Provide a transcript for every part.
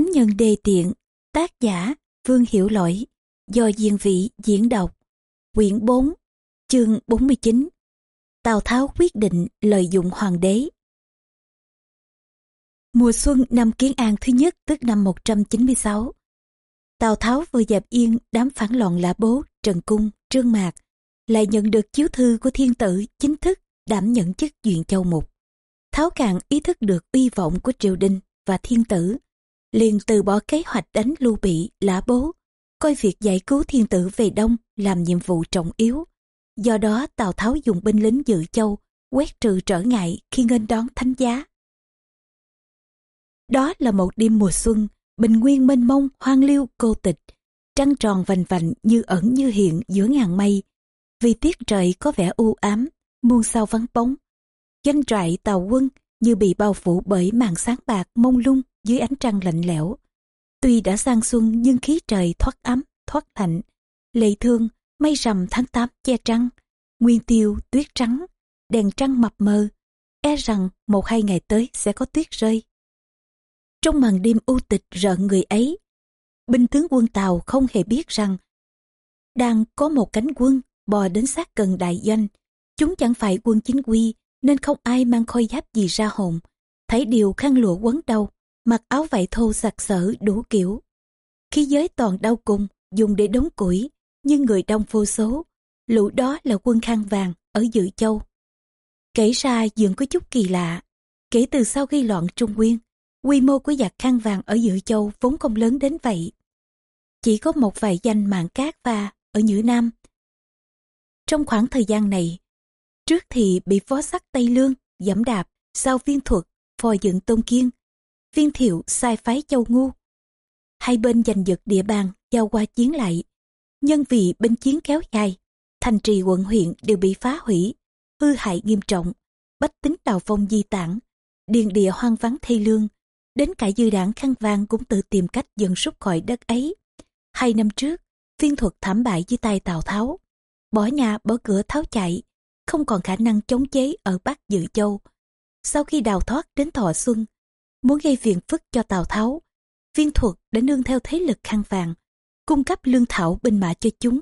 Thánh nhân đề tiện, tác giả Vương Hiểu Lỗi, do Diên Vị diễn đọc. Quyển 4, chương 49 Tào Tháo quyết định lợi dụng hoàng đế. Mùa xuân năm Kiến An thứ nhất tức năm 196. Tào Tháo vừa dẹp yên đám phản loạn lã bố, Trần Cung, Trương Mạc, lại nhận được chiếu thư của thiên tử chính thức đảm nhận chức duyện châu mục. Tháo càng ý thức được uy vọng của triều đình và thiên tử, liền từ bỏ kế hoạch đánh lưu bị, lã bố, coi việc giải cứu thiên tử về đông làm nhiệm vụ trọng yếu. Do đó Tào Tháo dùng binh lính dự châu, quét trừ trở ngại khi nghênh đón thánh giá. Đó là một đêm mùa xuân, bình nguyên mênh mông, hoang liêu, cô tịch, trăng tròn vành vành như ẩn như hiện giữa ngàn mây. Vì tiết trời có vẻ u ám, muôn sao vắng bóng. Doanh trại tàu quân như bị bao phủ bởi màn sáng bạc mông lung dưới ánh trăng lạnh lẽo. Tuy đã sang xuân nhưng khí trời thoát ấm, thoát lạnh. Lệ thương, mây rằm tháng 8 che trăng, nguyên tiêu, tuyết trắng, đèn trăng mập mờ. E rằng một hai ngày tới sẽ có tuyết rơi. Trong màn đêm u tịch rợn người ấy, binh tướng quân Tàu không hề biết rằng đang có một cánh quân bò đến sát gần đại doanh. Chúng chẳng phải quân chính quy nên không ai mang khôi giáp gì ra hồn. Thấy điều khăn lụa quấn đầu, mặc áo vải thô sặc sỡ đủ kiểu. Khí giới toàn đau cùng, dùng để đóng củi, nhưng người đông vô số. Lũ đó là quân khăn vàng ở Dự Châu. Kể ra dường có chút kỳ lạ. Kể từ sau khi loạn Trung Nguyên, quy mô của giặc khăn vàng ở Dự Châu vốn không lớn đến vậy. Chỉ có một vài danh mạng cát và ở Nhữ Nam. Trong khoảng thời gian này, trước thì bị phó sắc Tây Lương, giảm đạp, sau viên thuật, phò dựng Tôn Kiên, viên thiệu sai phái châu ngu. Hai bên giành giật địa bàn, giao qua chiến lại. Nhân vì binh chiến kéo dài, thành trì quận huyện đều bị phá hủy, hư hại nghiêm trọng, bách tính đào phong di tản, điền địa hoang vắng thây lương, đến cả dư đảng khăn vàng cũng tự tìm cách dần rút khỏi đất ấy. Hai năm trước, viên thuật thảm bại dưới tay Tào Tháo, bỏ nhà bỏ cửa tháo chạy, không còn khả năng chống chế ở Bắc Dự Châu. Sau khi đào thoát đến Thọ Xuân, muốn gây phiền phức cho Tào Tháo, viên thuật đã nương theo thế lực khăn vàng, cung cấp lương thảo binh mã cho chúng,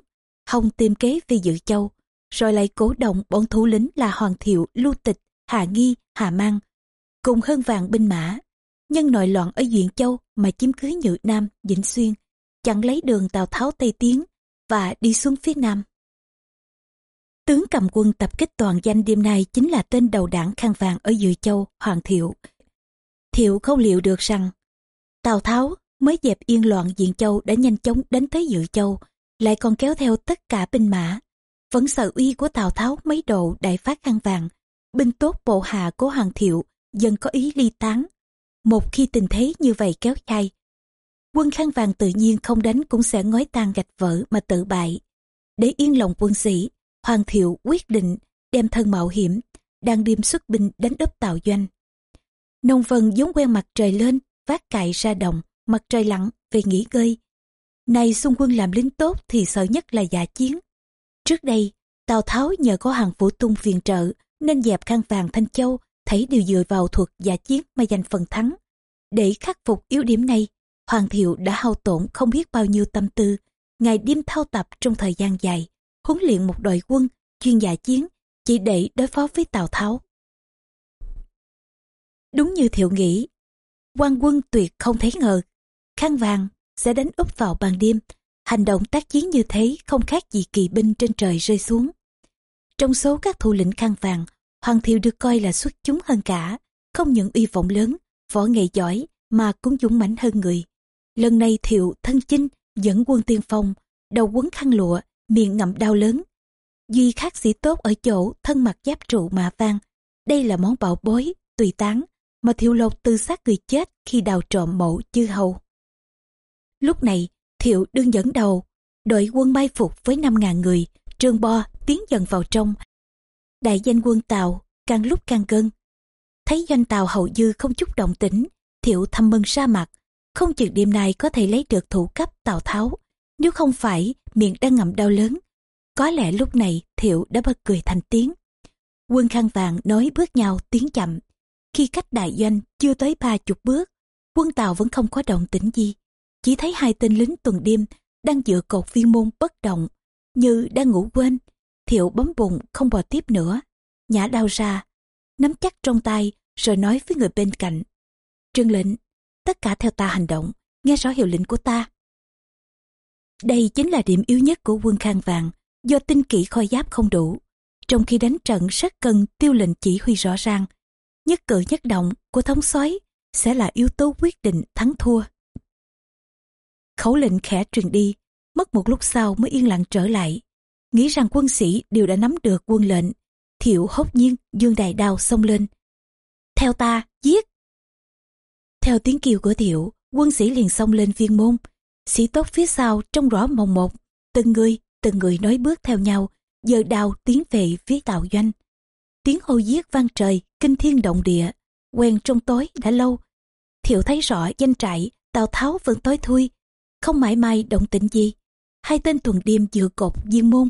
hồng tìm kế về Dự Châu, rồi lại cố động bọn thủ lĩnh là Hoàng Thiệu, Lưu Tịch, Hà Nghi, Hà Mang, cùng hơn vàng binh mã. Nhân nội loạn ở Duyện Châu mà chiếm cứ Nhự Nam, Vĩnh Xuyên, chặn lấy đường Tào Tháo Tây Tiến và đi xuống phía Nam. Tướng cầm quân tập kích toàn danh đêm nay chính là tên đầu đảng khăn vàng ở Dự Châu, Hoàng Thiệu. Thiệu không liệu được rằng Tào Tháo mới dẹp yên loạn Diện Châu đã nhanh chóng đến tới Dự Châu, lại còn kéo theo tất cả binh mã. Vẫn sợ uy của Tào Tháo mấy độ đại phát khăn vàng, binh tốt bộ hạ của Hoàng Thiệu dần có ý ly tán. Một khi tình thế như vậy kéo dài, quân khăn vàng tự nhiên không đánh cũng sẽ ngói tan gạch vỡ mà tự bại. Để yên lòng quân sĩ, Hoàng Thiệu quyết định đem thân mạo hiểm, đang đêm xuất binh đánh úp Tào doanh. Nông vân giống quen mặt trời lên, vác cại ra đồng, mặt trời lặn về nghỉ ngơi. Này xung quân làm lính tốt thì sợ nhất là giả chiến. Trước đây, Tào Tháo nhờ có hàng phủ tung viện trợ nên dẹp khăn vàng Thanh Châu thấy đều dựa vào thuật giả chiến mà giành phần thắng. Để khắc phục yếu điểm này, Hoàng Thiệu đã hao tổn không biết bao nhiêu tâm tư, ngày đêm thao tập trong thời gian dài, huấn luyện một đội quân chuyên giả chiến chỉ để đối phó với Tào Tháo. Đúng như Thiệu nghĩ, quan quân tuyệt không thấy ngờ, khăn vàng sẽ đánh úp vào ban đêm. Hành động tác chiến như thế không khác gì kỳ binh trên trời rơi xuống. Trong số các thủ lĩnh khăn vàng, Hoàng Thiệu được coi là xuất chúng hơn cả, không những uy vọng lớn, võ nghệ giỏi mà cũng dũng mãnh hơn người. Lần này Thiệu thân chinh dẫn quân tiên phong, đầu quấn khăn lụa, miệng ngậm đau lớn. Duy khác sĩ tốt ở chỗ thân mặt giáp trụ mà vang. Đây là món bảo bối, tùy tán, mà Thiệu Lộc tự sát người chết khi đào trộm mộ chư hầu. Lúc này, Thiệu đương dẫn đầu, đội quân mai phục với 5.000 người, trương bo tiến dần vào trong. Đại danh quân Tàu càng lúc càng gân. Thấy doanh Tàu hậu dư không chút động tĩnh, Thiệu thầm mừng ra mặt, không chừng đêm nay có thể lấy được thủ cấp Tào Tháo. Nếu không phải miệng đang ngậm đau lớn, có lẽ lúc này Thiệu đã bật cười thành tiếng. Quân khăn vàng nói bước nhau tiến chậm. Khi cách đại doanh chưa tới ba chục bước, quân tàu vẫn không có động tĩnh gì. Chỉ thấy hai tên lính tuần đêm đang dựa cột viên môn bất động như đang ngủ quên thiệu bấm bụng không bò tiếp nữa. Nhả đau ra nắm chắc trong tay rồi nói với người bên cạnh. Trương lệnh tất cả theo ta hành động nghe rõ hiệu lệnh của ta. Đây chính là điểm yếu nhất của quân khang vàng do tinh kỹ khôi giáp không đủ. Trong khi đánh trận rất cần tiêu lệnh chỉ huy rõ ràng nhất cử nhất động của thống soái sẽ là yếu tố quyết định thắng thua. Khẩu lệnh khẽ truyền đi, mất một lúc sau mới yên lặng trở lại. Nghĩ rằng quân sĩ đều đã nắm được quân lệnh, thiệu hốt nhiên dương đài đao xông lên. Theo ta, giết! Theo tiếng kêu của thiệu, quân sĩ liền xông lên viên môn. Sĩ tốt phía sau trông rõ mồng một, từng người từng người nói bước theo nhau giờ đào tiến về phía tàu doanh tiếng hô giết vang trời, kinh thiên động địa, quen trong tối đã lâu. Thiệu thấy rõ danh trại, tào tháo vẫn tối thui, không mãi mai động tĩnh gì. Hai tên tuần đêm dựa cột viên môn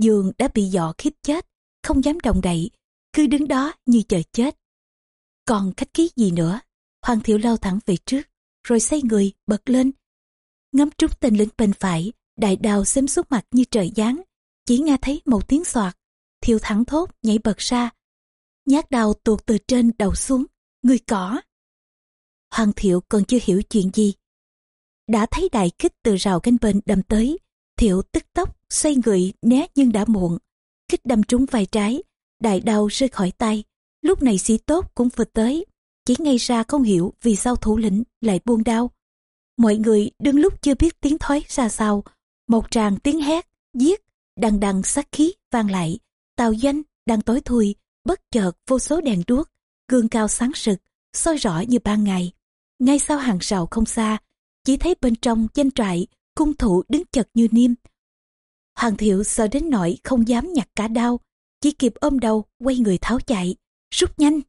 giường đã bị dọ khiếp chết, không dám động đậy, cứ đứng đó như chờ chết. Còn khách khí gì nữa? Hoàng thiệu lao thẳng về trước, rồi xoay người, bật lên. Ngắm trúng tên lính bên phải, đại đào xém xuống mặt như trời giáng, chỉ nghe thấy một tiếng soạt thiêu thẳng thốt, nhảy bật ra. Nhát đau tuột từ trên đầu xuống. Người cỏ. Hoàng thiệu còn chưa hiểu chuyện gì. Đã thấy đại kích từ rào canh bên đâm tới. Thiệu tức tốc, xoay người, né nhưng đã muộn. Kích đâm trúng vai trái. Đại đau rơi khỏi tay. Lúc này sĩ tốt cũng vừa tới. Chỉ ngay ra không hiểu vì sao thủ lĩnh lại buông đau mọi người đương lúc chưa biết tiếng thoái ra sao. Một tràng tiếng hét, giết, đằng đằng sát khí vang lại tàu doanh đang tối thui, bất chợt vô số đèn đuốc, gương cao sáng sực, soi rõ như ban ngày. Ngay sau hàng rào không xa, chỉ thấy bên trong danh trại, cung thủ đứng chật như niêm. Hoàng thiệu sợ đến nỗi không dám nhặt cả đau chỉ kịp ôm đầu, quay người tháo chạy. Rút nhanh!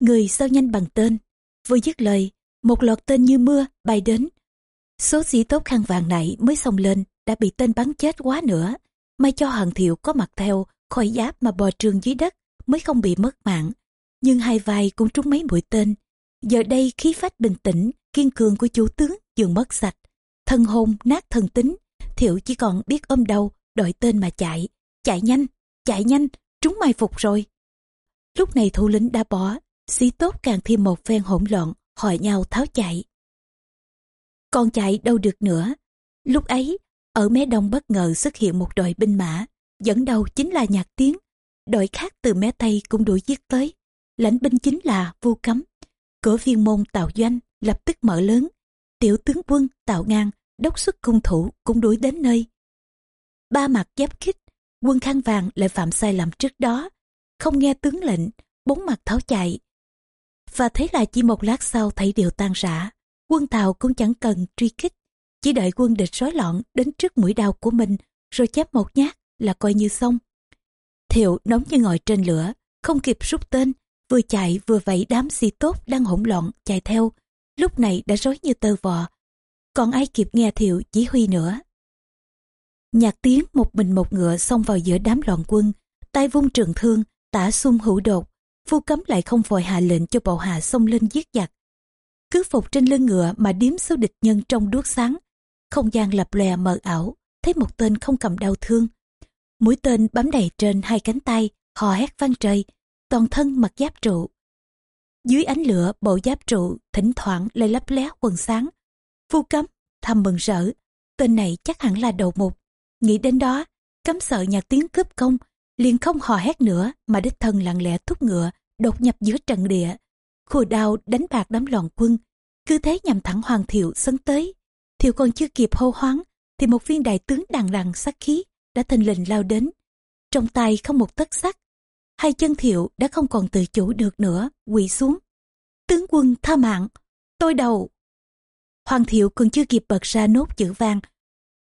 Người sao nhanh bằng tên? Vừa dứt lời, một loạt tên như mưa bay đến. Số sĩ tốt khăn vàng này mới xông lên, đã bị tên bắn chết quá nữa. May cho hoàng thiệu có mặt theo khỏi giáp mà bò trường dưới đất mới không bị mất mạng. Nhưng hai vai cũng trúng mấy mũi tên. Giờ đây khí phách bình tĩnh, kiên cường của chủ tướng dường mất sạch. Thân hồn nát thần tính thiệu chỉ còn biết ôm đầu đội tên mà chạy. Chạy nhanh chạy nhanh chúng mai phục rồi. Lúc này thủ lĩnh đã bỏ, sĩ tốt càng thêm một phen hỗn loạn, hỏi nhau tháo chạy. Còn chạy đâu được nữa? Lúc ấy, ở mé đông bất ngờ xuất hiện một đội binh mã dẫn đầu chính là nhạc tiếng. Đội khác từ mé tây cũng đuổi giết tới. Lãnh binh chính là vu cấm. Cửa viên môn tào doanh lập tức mở lớn. Tiểu tướng quân tạo ngang, đốc xuất cung thủ cũng đuổi đến nơi. Ba mặt giáp kích quân khăn vàng lại phạm sai lầm trước đó. Không nghe tướng lệnh, bốn mặt tháo chạy. Và thế là chỉ một lát sau thấy điều tan rã. Quân tàu cũng chẳng cần truy kích chỉ đợi quân địch rối loạn đến trước mũi đao của mình, rồi chép một nhát là coi như xong. Thiệu nóng như ngồi trên lửa, không kịp rút tên, vừa chạy vừa vẫy đám sĩ tốt đang hỗn loạn, chạy theo. Lúc này đã rối như tơ vò. Còn ai kịp nghe thiệu chỉ huy nữa. Nhạc tiếng một mình một ngựa xông vào giữa đám loạn quân, tay vung trường thương, tả xung hữu đột, phu cấm lại không vội hạ lệnh cho bộ hạ xông lên giết giặc. Cứ phục trên lưng ngựa mà điếm số địch nhân trong đuốc sáng, không gian lập lòe mờ ảo, thấy một tên không cầm đau thương mũi tên bám đầy trên hai cánh tay hò hét vang trời toàn thân mặc giáp trụ dưới ánh lửa bộ giáp trụ thỉnh thoảng lại lấp lé quần sáng Phu cấm, thầm mừng rỡ, tên này chắc hẳn là đầu mục. Nghĩ đến đó, cấm sợ nhạc tiếng cướp công, liền không hò hét nữa mà đích thân lặng lẽ thúc ngựa, đột nhập giữa trận địa. Khùa đao đánh bạc đám loạn quân, cứ thế nhằm thẳng hoàng thiệu sân tới. Thiệu còn chưa kịp hô hoáng, thì một viên đại tướng đằng đằng sắc khí đã thình lình lao đến. Trong tay không một tấc sắt, hai chân thiệu đã không còn tự chủ được nữa, quỳ xuống. Tướng quân tha mạng, tôi đầu. Hoàng thiệu còn chưa kịp bật ra nốt chữ vang.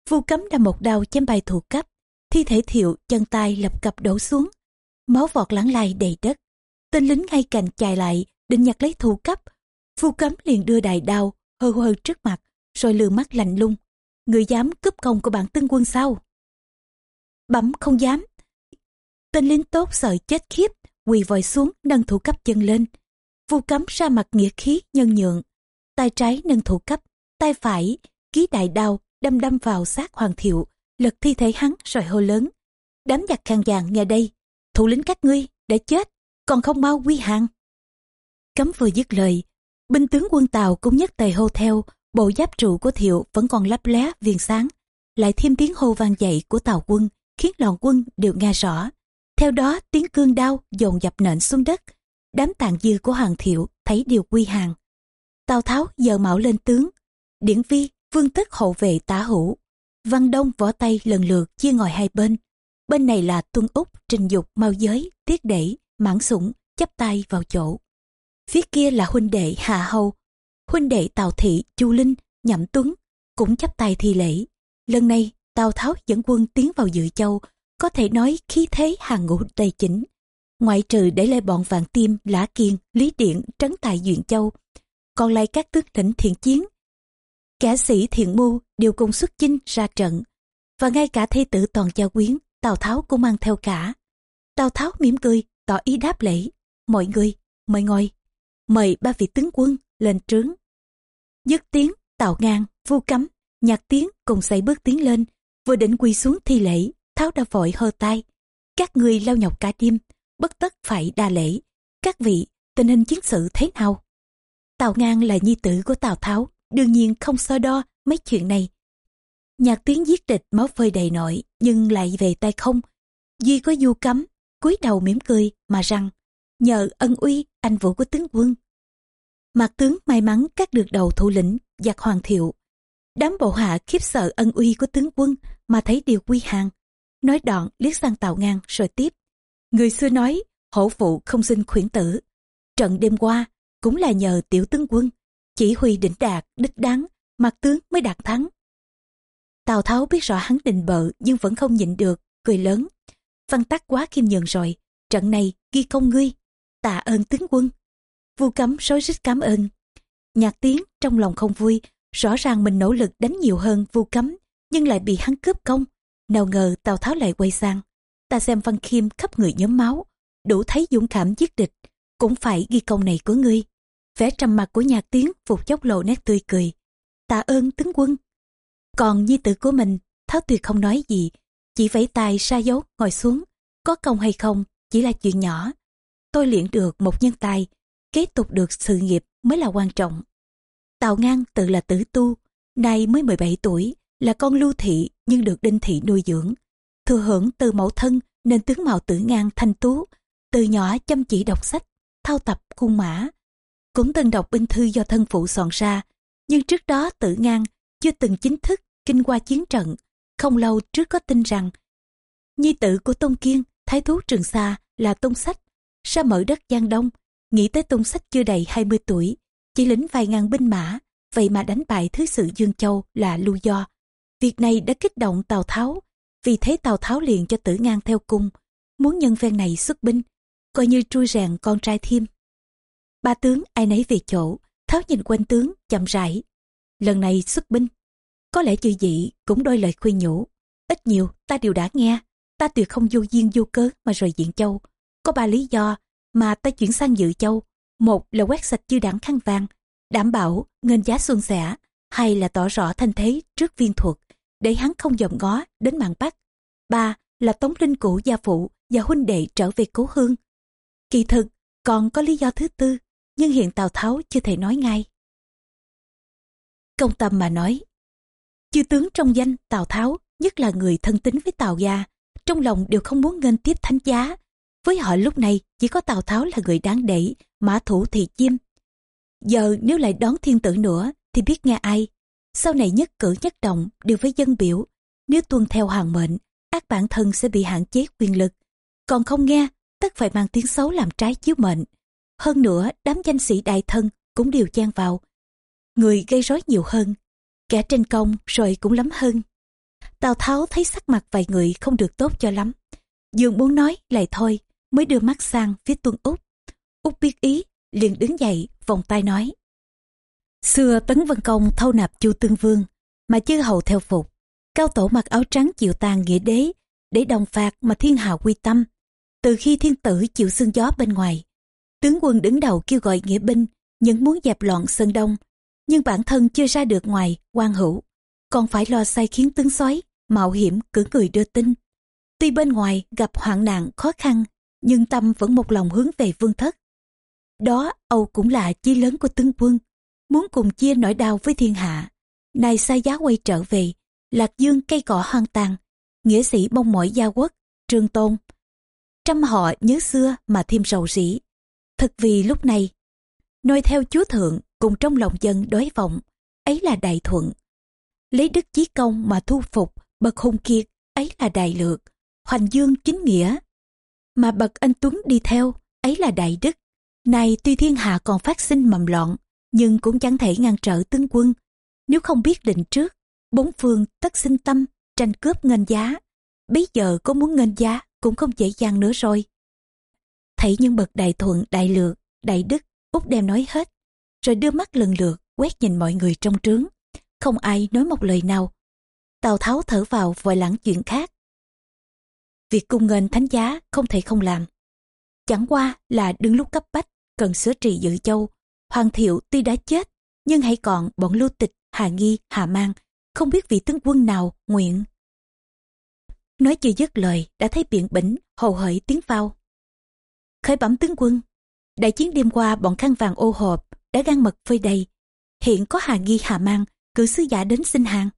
Vu cấm đã một đao chém bài thủ cấp. Thi thể thiệu chân tay lập cập đổ xuống. Máu vọt lắng lai đầy đất. Tên lính ngay cạnh chạy lại, định nhặt lấy thủ cấp. Vu cấm liền đưa đại đao, hơ hơ trước mặt, rồi lừa mắt lạnh lung. Người dám cướp công của bản tướng quân sao? Bấm không dám. Tên lính tốt sợ chết khiếp, quỳ vòi xuống nâng thủ cấp chân lên. Vu cấm ra mặt nghĩa khí nhân nhượng tay trái nâng thủ cấp, tay phải ký đại đao đâm đâm vào xác hoàng thiệu, lật thi thể hắn rồi hô lớn. Đám giặc khang vàng nghe đây, thủ lĩnh các ngươi đã chết, còn không mau quy hàng. Cấm vừa dứt lời, binh tướng quân Tàu cũng nhất tề hô theo, bộ giáp trụ của thiệu vẫn còn lấp lé viền sáng, lại thêm tiếng hô vang dậy của tàu quân, khiến lòng quân đều nghe rõ. Theo đó tiếng cương đao dồn dập nện xuống đất, đám tàn dư của hoàng thiệu thấy điều quy hàng. Tào Tháo giờ mạo lên tướng, điển vi, vương tức hậu vệ tả hữu. Văn Đông võ tay lần lượt chia ngồi hai bên. Bên này là Tuân Úc, Trình Dục, Mao Giới, Tiết Đẩy, Mãn Sủng, chấp tay vào chỗ. Phía kia là huynh đệ Hạ Hầu, huynh đệ Tào Thị, Chu Linh, Nhậm Tuấn, cũng chấp tay thi lễ. Lần này, Tào Tháo dẫn quân tiến vào Dự Châu, có thể nói khí thế hàng ngũ đầy chỉnh. Ngoại trừ để lại bọn Vạn Tiêm, Lã Kiên, Lý Điện, Trấn Tài Duyện Châu, còn lại các tướng lĩnh thiện chiến. Kẻ sĩ thiện mưu đều cùng xuất chinh ra trận, và ngay cả thê tử toàn gia quyến, Tào Tháo cũng mang theo cả. Tào Tháo mỉm cười, tỏ ý đáp lễ. Mọi người, mời ngồi. Mời ba vị tướng quân lên trướng. Dứt tiếng, Tào Ngang, Vu Cấm, Nhạc Tiếng cùng xây bước tiến lên, vừa định quỳ xuống thi lễ, Tháo đã vội hơ tay. Các người lao nhọc cả đêm, bất tất phải đa lễ. Các vị, tình hình chiến sự thế nào? Tào Ngang là nhi tử của Tào Tháo, đương nhiên không so đo mấy chuyện này. Nhạc tiếng giết địch máu phơi đầy nội, nhưng lại về tay không. Duy có du cấm, cúi đầu mỉm cười mà rằng, nhờ ân uy anh vũ của tướng quân. Mạc tướng may mắn cắt được đầu thủ lĩnh, giặc hoàng thiệu. Đám bộ hạ khiếp sợ ân uy của tướng quân mà thấy điều quy hàng. Nói đoạn liếc sang tàu Ngang rồi tiếp. Người xưa nói, hổ phụ không sinh khuyển tử. Trận đêm qua, cũng là nhờ tiểu tướng quân, chỉ huy đỉnh đạt, đích đáng, mặt tướng mới đạt thắng. Tào Tháo biết rõ hắn định bợ nhưng vẫn không nhịn được, cười lớn. Văn tắc quá khiêm nhường rồi, trận này ghi công ngươi, tạ ơn tướng quân. Vu cấm rối rít cảm ơn. Nhạc tiếng trong lòng không vui, rõ ràng mình nỗ lực đánh nhiều hơn vu cấm, nhưng lại bị hắn cướp công. Nào ngờ Tào Tháo lại quay sang. Ta xem Văn Khiêm khắp người nhóm máu, đủ thấy dũng cảm giết địch, cũng phải ghi công này của ngươi. Vẻ trầm mặt của nhạc tiếng phục chốc lộ nét tươi cười. Tạ ơn tướng quân. Còn nhi tử của mình tháo tuyệt không nói gì chỉ vẫy tay xa dấu ngồi xuống có công hay không chỉ là chuyện nhỏ. Tôi luyện được một nhân tài kế tục được sự nghiệp mới là quan trọng tào ngang tự là tử tu nay mới 17 tuổi là con lưu thị nhưng được đinh thị nuôi dưỡng thừa hưởng từ mẫu thân nên tướng mạo tử ngang thanh tú từ nhỏ chăm chỉ đọc sách thao tập cung mã cũng từng đọc binh thư do thân phụ soạn ra, nhưng trước đó tử ngang chưa từng chính thức kinh qua chiến trận. Không lâu trước có tin rằng nhi tử của Tôn Kiên, thái thú Trường Sa là Tôn Sách, ra mở đất Giang Đông, nghĩ tới Tôn Sách chưa đầy 20 tuổi, chỉ lĩnh vài ngàn binh mã, vậy mà đánh bại thứ sự Dương Châu là Lưu Do. Việc này đã kích động Tào Tháo, vì thế Tào Tháo liền cho tử ngang theo cung, muốn nhân ven này xuất binh, coi như trui rèn con trai thêm. Ba tướng ai nấy về chỗ, tháo nhìn quanh tướng, chậm rãi. Lần này xuất binh, có lẽ chư dị cũng đôi lời khuyên nhủ. Ít nhiều ta đều đã nghe, ta tuyệt không vô duyên vô cớ mà rời diện châu. Có ba lý do mà ta chuyển sang dự châu. Một là quét sạch chư đảng khăn vàng, đảm bảo ngân giá xuân sẻ. hay là tỏ rõ thanh thế trước viên thuật, để hắn không dòm ngó đến mạng bắc. Ba là tống linh cũ gia phụ và huynh đệ trở về cố hương. Kỳ thực, còn có lý do thứ tư nhưng hiện Tào Tháo chưa thể nói ngay. Công tâm mà nói, chư tướng trong danh Tào Tháo, nhất là người thân tín với Tào gia, trong lòng đều không muốn nghênh tiếp thánh giá. Với họ lúc này chỉ có Tào Tháo là người đáng để, mã thủ thì chim. Giờ nếu lại đón thiên tử nữa thì biết nghe ai. Sau này nhất cử nhất động đều với dân biểu. Nếu tuân theo hoàng mệnh, ác bản thân sẽ bị hạn chế quyền lực. Còn không nghe, tất phải mang tiếng xấu làm trái chiếu mệnh. Hơn nữa, đám danh sĩ đại thân cũng đều chen vào. Người gây rối nhiều hơn, kẻ trên công rồi cũng lắm hơn. Tào Tháo thấy sắc mặt vài người không được tốt cho lắm. Dường muốn nói lại thôi, mới đưa mắt sang phía tuân Úc. Úc biết ý, liền đứng dậy, vòng tay nói. Xưa Tấn Văn Công thâu nạp chu tương vương, mà chư hầu theo phục. Cao tổ mặc áo trắng chịu tàn nghĩa đế, để đồng phạt mà thiên hạ quy tâm. Từ khi thiên tử chịu sương gió bên ngoài, Tướng quân đứng đầu kêu gọi nghĩa binh, những muốn dẹp loạn Sơn Đông. nhưng bản thân chưa ra được ngoài quan hữu còn phải lo sai khiến tướng sói mạo hiểm cử người đưa tin tuy bên ngoài gặp hoạn nạn khó khăn nhưng tâm vẫn một lòng hướng về vương thất đó, âu cũng là chí lớn của tướng quân. Muốn cùng chia nỗi đau với thiên hạ, nay xa giá quay trở về, lạc dương cây cỏ hoang tàn, nghĩa sĩ mong mỏi gia quốc trương tôn trăm họ nhớ xưa mà thêm sầu rĩ. thật vì lúc này, noi theo chúa thượng cùng trong lòng dân đối vọng, ấy là đại thuận. Lấy đức chí công mà thu phục bậc hùng kiệt, ấy là đại lược, hoành dương chính nghĩa. Mà bậc anh tuấn đi theo, ấy là đại đức này tuy thiên hạ còn phát sinh mầm loạn, nhưng cũng chẳng thể ngăn trở tướng quân. Nếu không biết định trước, bốn phương tất sinh tâm, tranh cướp ngân giá. Bây giờ có muốn ngân giá cũng không dễ dàng nữa rồi. Thấy những bậc đại thuận, đại lược đại đức út đem nói hết, rồi đưa mắt lần lượt quét nhìn mọi người trong trướng. Không ai nói một lời nào. Tào tháo thở vào vội lãng chuyện khác. Việc cung ngân thánh giá không thể không làm. Chẳng qua là đứng lúc cấp bách cần sửa trị dự châu. Hoàng thiệu tuy đã chết, nhưng hãy còn bọn lưu tịch, hà nghi, hà mang, không biết vị tướng quân nào nguyện. Nói chưa dứt lời, đã thấy biện bỉnh, hầu hởi tiếng phao. Khởi bẩm tướng quân, đại chiến đêm qua bọn khăn vàng ô hộp đã gan mật phơi đầy. Hiện có hà nghi, hà mang, cử sứ giả đến xin hàng.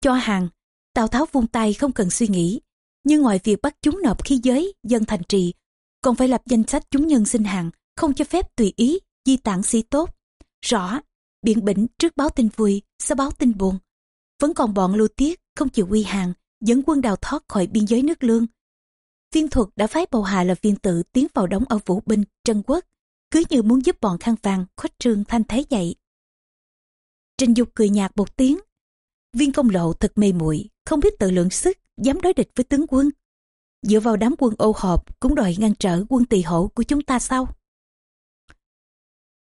Cho hàng, tào tháo vung tay không cần suy nghĩ, nhưng ngoài việc bắt chúng nộp khí giới, dân thành trì, còn phải lập danh sách chúng nhân xin hàng không cho phép tùy ý di tản sĩ tốt. Rõ, biện bỉnh trước báo tin vui, sau báo tin buồn. Vẫn còn bọn lưu tiết không chịu quy hàng, dẫn quân đào thoát khỏi biên giới nước lương. Viên thuật đã phái bầu hạ là viên tự tiến vào đóng ở vũ binh, trân quốc, cứ như muốn giúp bọn khăn vàng, khuếch trương thanh thế dậy. Trình dục cười nhạt một tiếng. Viên công lộ thật mê muội, không biết tự lượng sức, dám đối địch với tướng quân. Dựa vào đám quân ô hộp cũng đòi ngăn trở quân tỳ hổ của chúng ta sao?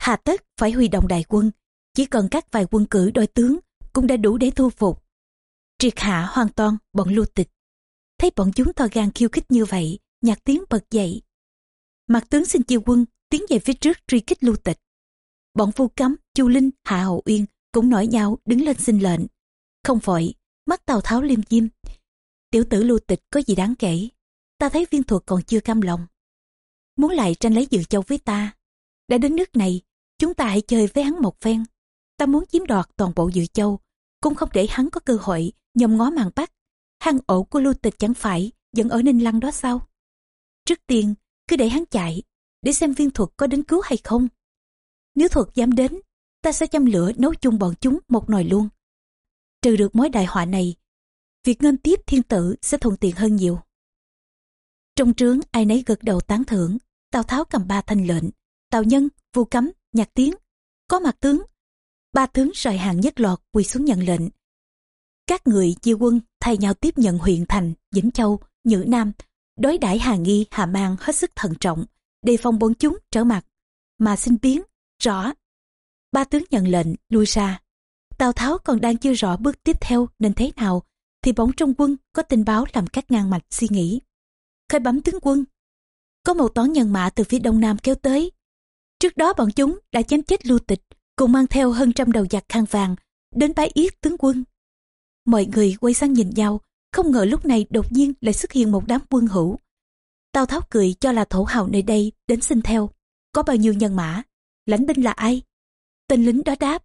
Hà tất phải huy động đại quân. Chỉ cần các vài quân cử đôi tướng cũng đã đủ để thu phục. Triệt hạ hoàn toàn bọn lưu tịch. Thấy bọn chúng to gan khiêu khích như vậy, nhạc tiếng bật dậy. Mặt tướng xin chiêu quân tiến về phía trước truy kích lưu tịch. Bọn vu cấm, chu linh hạ hậu uyên cũng nổi nhau đứng lên xin lệnh. Không vội, mắt tào tháo liêm diêm. Tiểu tử lưu tịch có gì đáng kể? Ta thấy viên thuật còn chưa cam lòng. Muốn lại tranh lấy dự châu với ta. Đã đến nước này chúng ta hãy chơi với hắn một phen. Ta muốn chiếm đoạt toàn bộ dự châu. Cũng không để hắn có cơ hội nhòm ngó màn bắt. hang ổ của lưu tịch chẳng phải vẫn ở ninh lăng đó sao? Trước tiên, cứ để hắn chạy, để xem viên thuật có đến cứu hay không. Nếu thuật dám đến, ta sẽ châm lửa nấu chung bọn chúng một nồi luôn. Trừ được mối đại họa này, việc ngân tiếp thiên tử sẽ thuận tiện hơn nhiều. Trong trướng, ai nấy gật đầu tán thưởng, tào tháo cầm ba thanh lệnh, tào nhân, vu cấm nhạc tiếng, có mặt tướng. Ba tướng rời hàng nhất lọt, quỳ xuống nhận lệnh. Các người chia quân, thay nhau tiếp nhận huyện thành, vĩnh châu, nhữ nam, đối đãi hà nghi, hà mang hết sức thận trọng, đề phòng bọn chúng trở mặt. Mà xin biến, rõ. Ba tướng nhận lệnh, lui ra. Tào tháo còn đang chưa rõ bước tiếp theo nên thế nào, thì bóng trong quân có tin báo làm các ngang mạch suy nghĩ. Khởi bấm tướng quân, có một toán nhân mã từ phía đông nam kéo tới trước đó bọn chúng đã chém chết lưu tịch, cùng mang theo hơn trăm đầu giặc khăn vàng, đến bái yết tướng quân. Mọi người quay sang nhìn nhau, không ngờ lúc này đột nhiên lại xuất hiện một đám quân hữu. Tào tháo cười cho là thổ hào nơi đây đến xin theo. Có bao nhiêu nhân mã? Lãnh binh là ai? Tên lính đó đáp,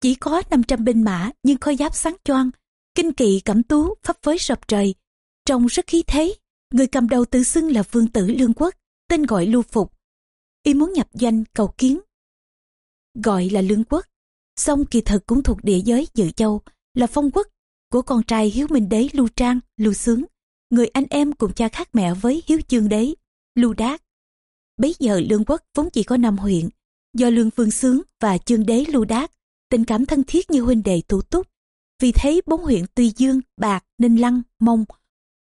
chỉ có 500 binh mã nhưng khôi giáp sáng choang, kinh kỵ cẩm tú, pháp với sập trời. Trông rất khí thế, người cầm đầu tự xưng là vương tử lương quốc, tên gọi lưu phục y muốn nhập danh cầu kiến. Gọi là lương quốc, song kỳ thực cũng thuộc địa giới dự châu, là phong quốc của con trai hiếu minh đế lưu trang, lưu sướng, người anh em cùng cha khác mẹ với hiếu chương đế, lưu đát bấy giờ lương quốc vốn chỉ có năm huyện, do lương vương sướng và chương đế lưu đát tình cảm thân thiết như huynh đệ thủ túc. Vì thế bốn huyện tuy dương, bạc, ninh lăng, mông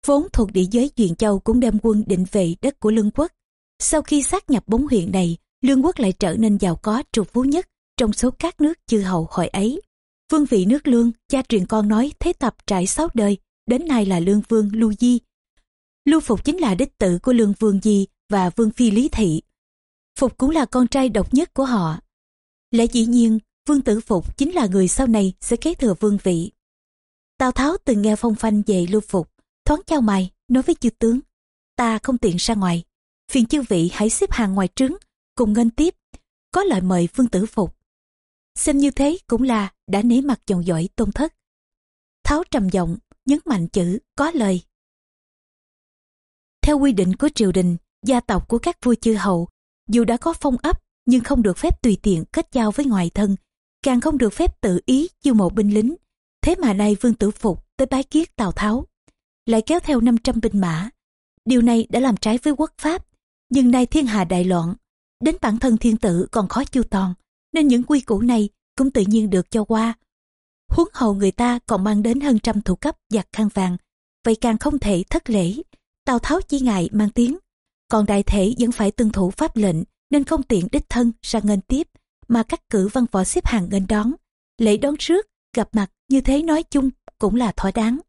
vốn thuộc địa giới duyện châu cũng đem quân định về đất của lương quốc sau khi sát nhập bốn huyện này lương quốc lại trở nên giàu có trục phú nhất trong số các nước chư hầu hồi ấy vương vị nước lương cha truyền con nói thế tập trải sáu đời đến nay là lương vương lưu di lưu phục chính là đích tử của lương vương di và vương phi lý thị phục cũng là con trai độc nhất của họ lẽ dĩ nhiên Vương Tử Phục chính là người sau này sẽ kế thừa vương vị. Tào Tháo từng nghe phong phanh về lưu phục, thoáng trao mày, nói với chư tướng. Ta không tiện ra ngoài, phiền chư vị hãy xếp hàng ngoài trướng, cùng ngân tiếp, có lời mời Vương Tử Phục. Xem như thế cũng là đã nể mặt dòng dõi tôn thất. Tháo trầm giọng, nhấn mạnh chữ có lời. Theo quy định của triều đình, gia tộc của các vua chư hầu, dù đã có phong ấp nhưng không được phép tùy tiện kết giao với ngoại thân, càng không được phép tự ý chiêu mộ binh lính. Thế mà nay Vương Tử Phục tới bái kiết Tào Tháo, lại kéo theo 500 binh mã. Điều này đã làm trái với quốc pháp, nhưng nay thiên hà đại loạn, đến bản thân thiên tử còn khó chu toàn, nên những quy củ này cũng tự nhiên được cho qua. Huống hầu người ta còn mang đến hơn trăm thủ cấp giặc khăn vàng, vậy càng không thể thất lễ. Tào Tháo chỉ ngại mang tiếng, còn đại thể vẫn phải tuân thủ pháp lệnh nên không tiện đích thân ra ngân tiếp mà cắt cử văn võ xếp hàng nghênh đón lễ đón trước gặp mặt như thế nói chung cũng là thỏa đáng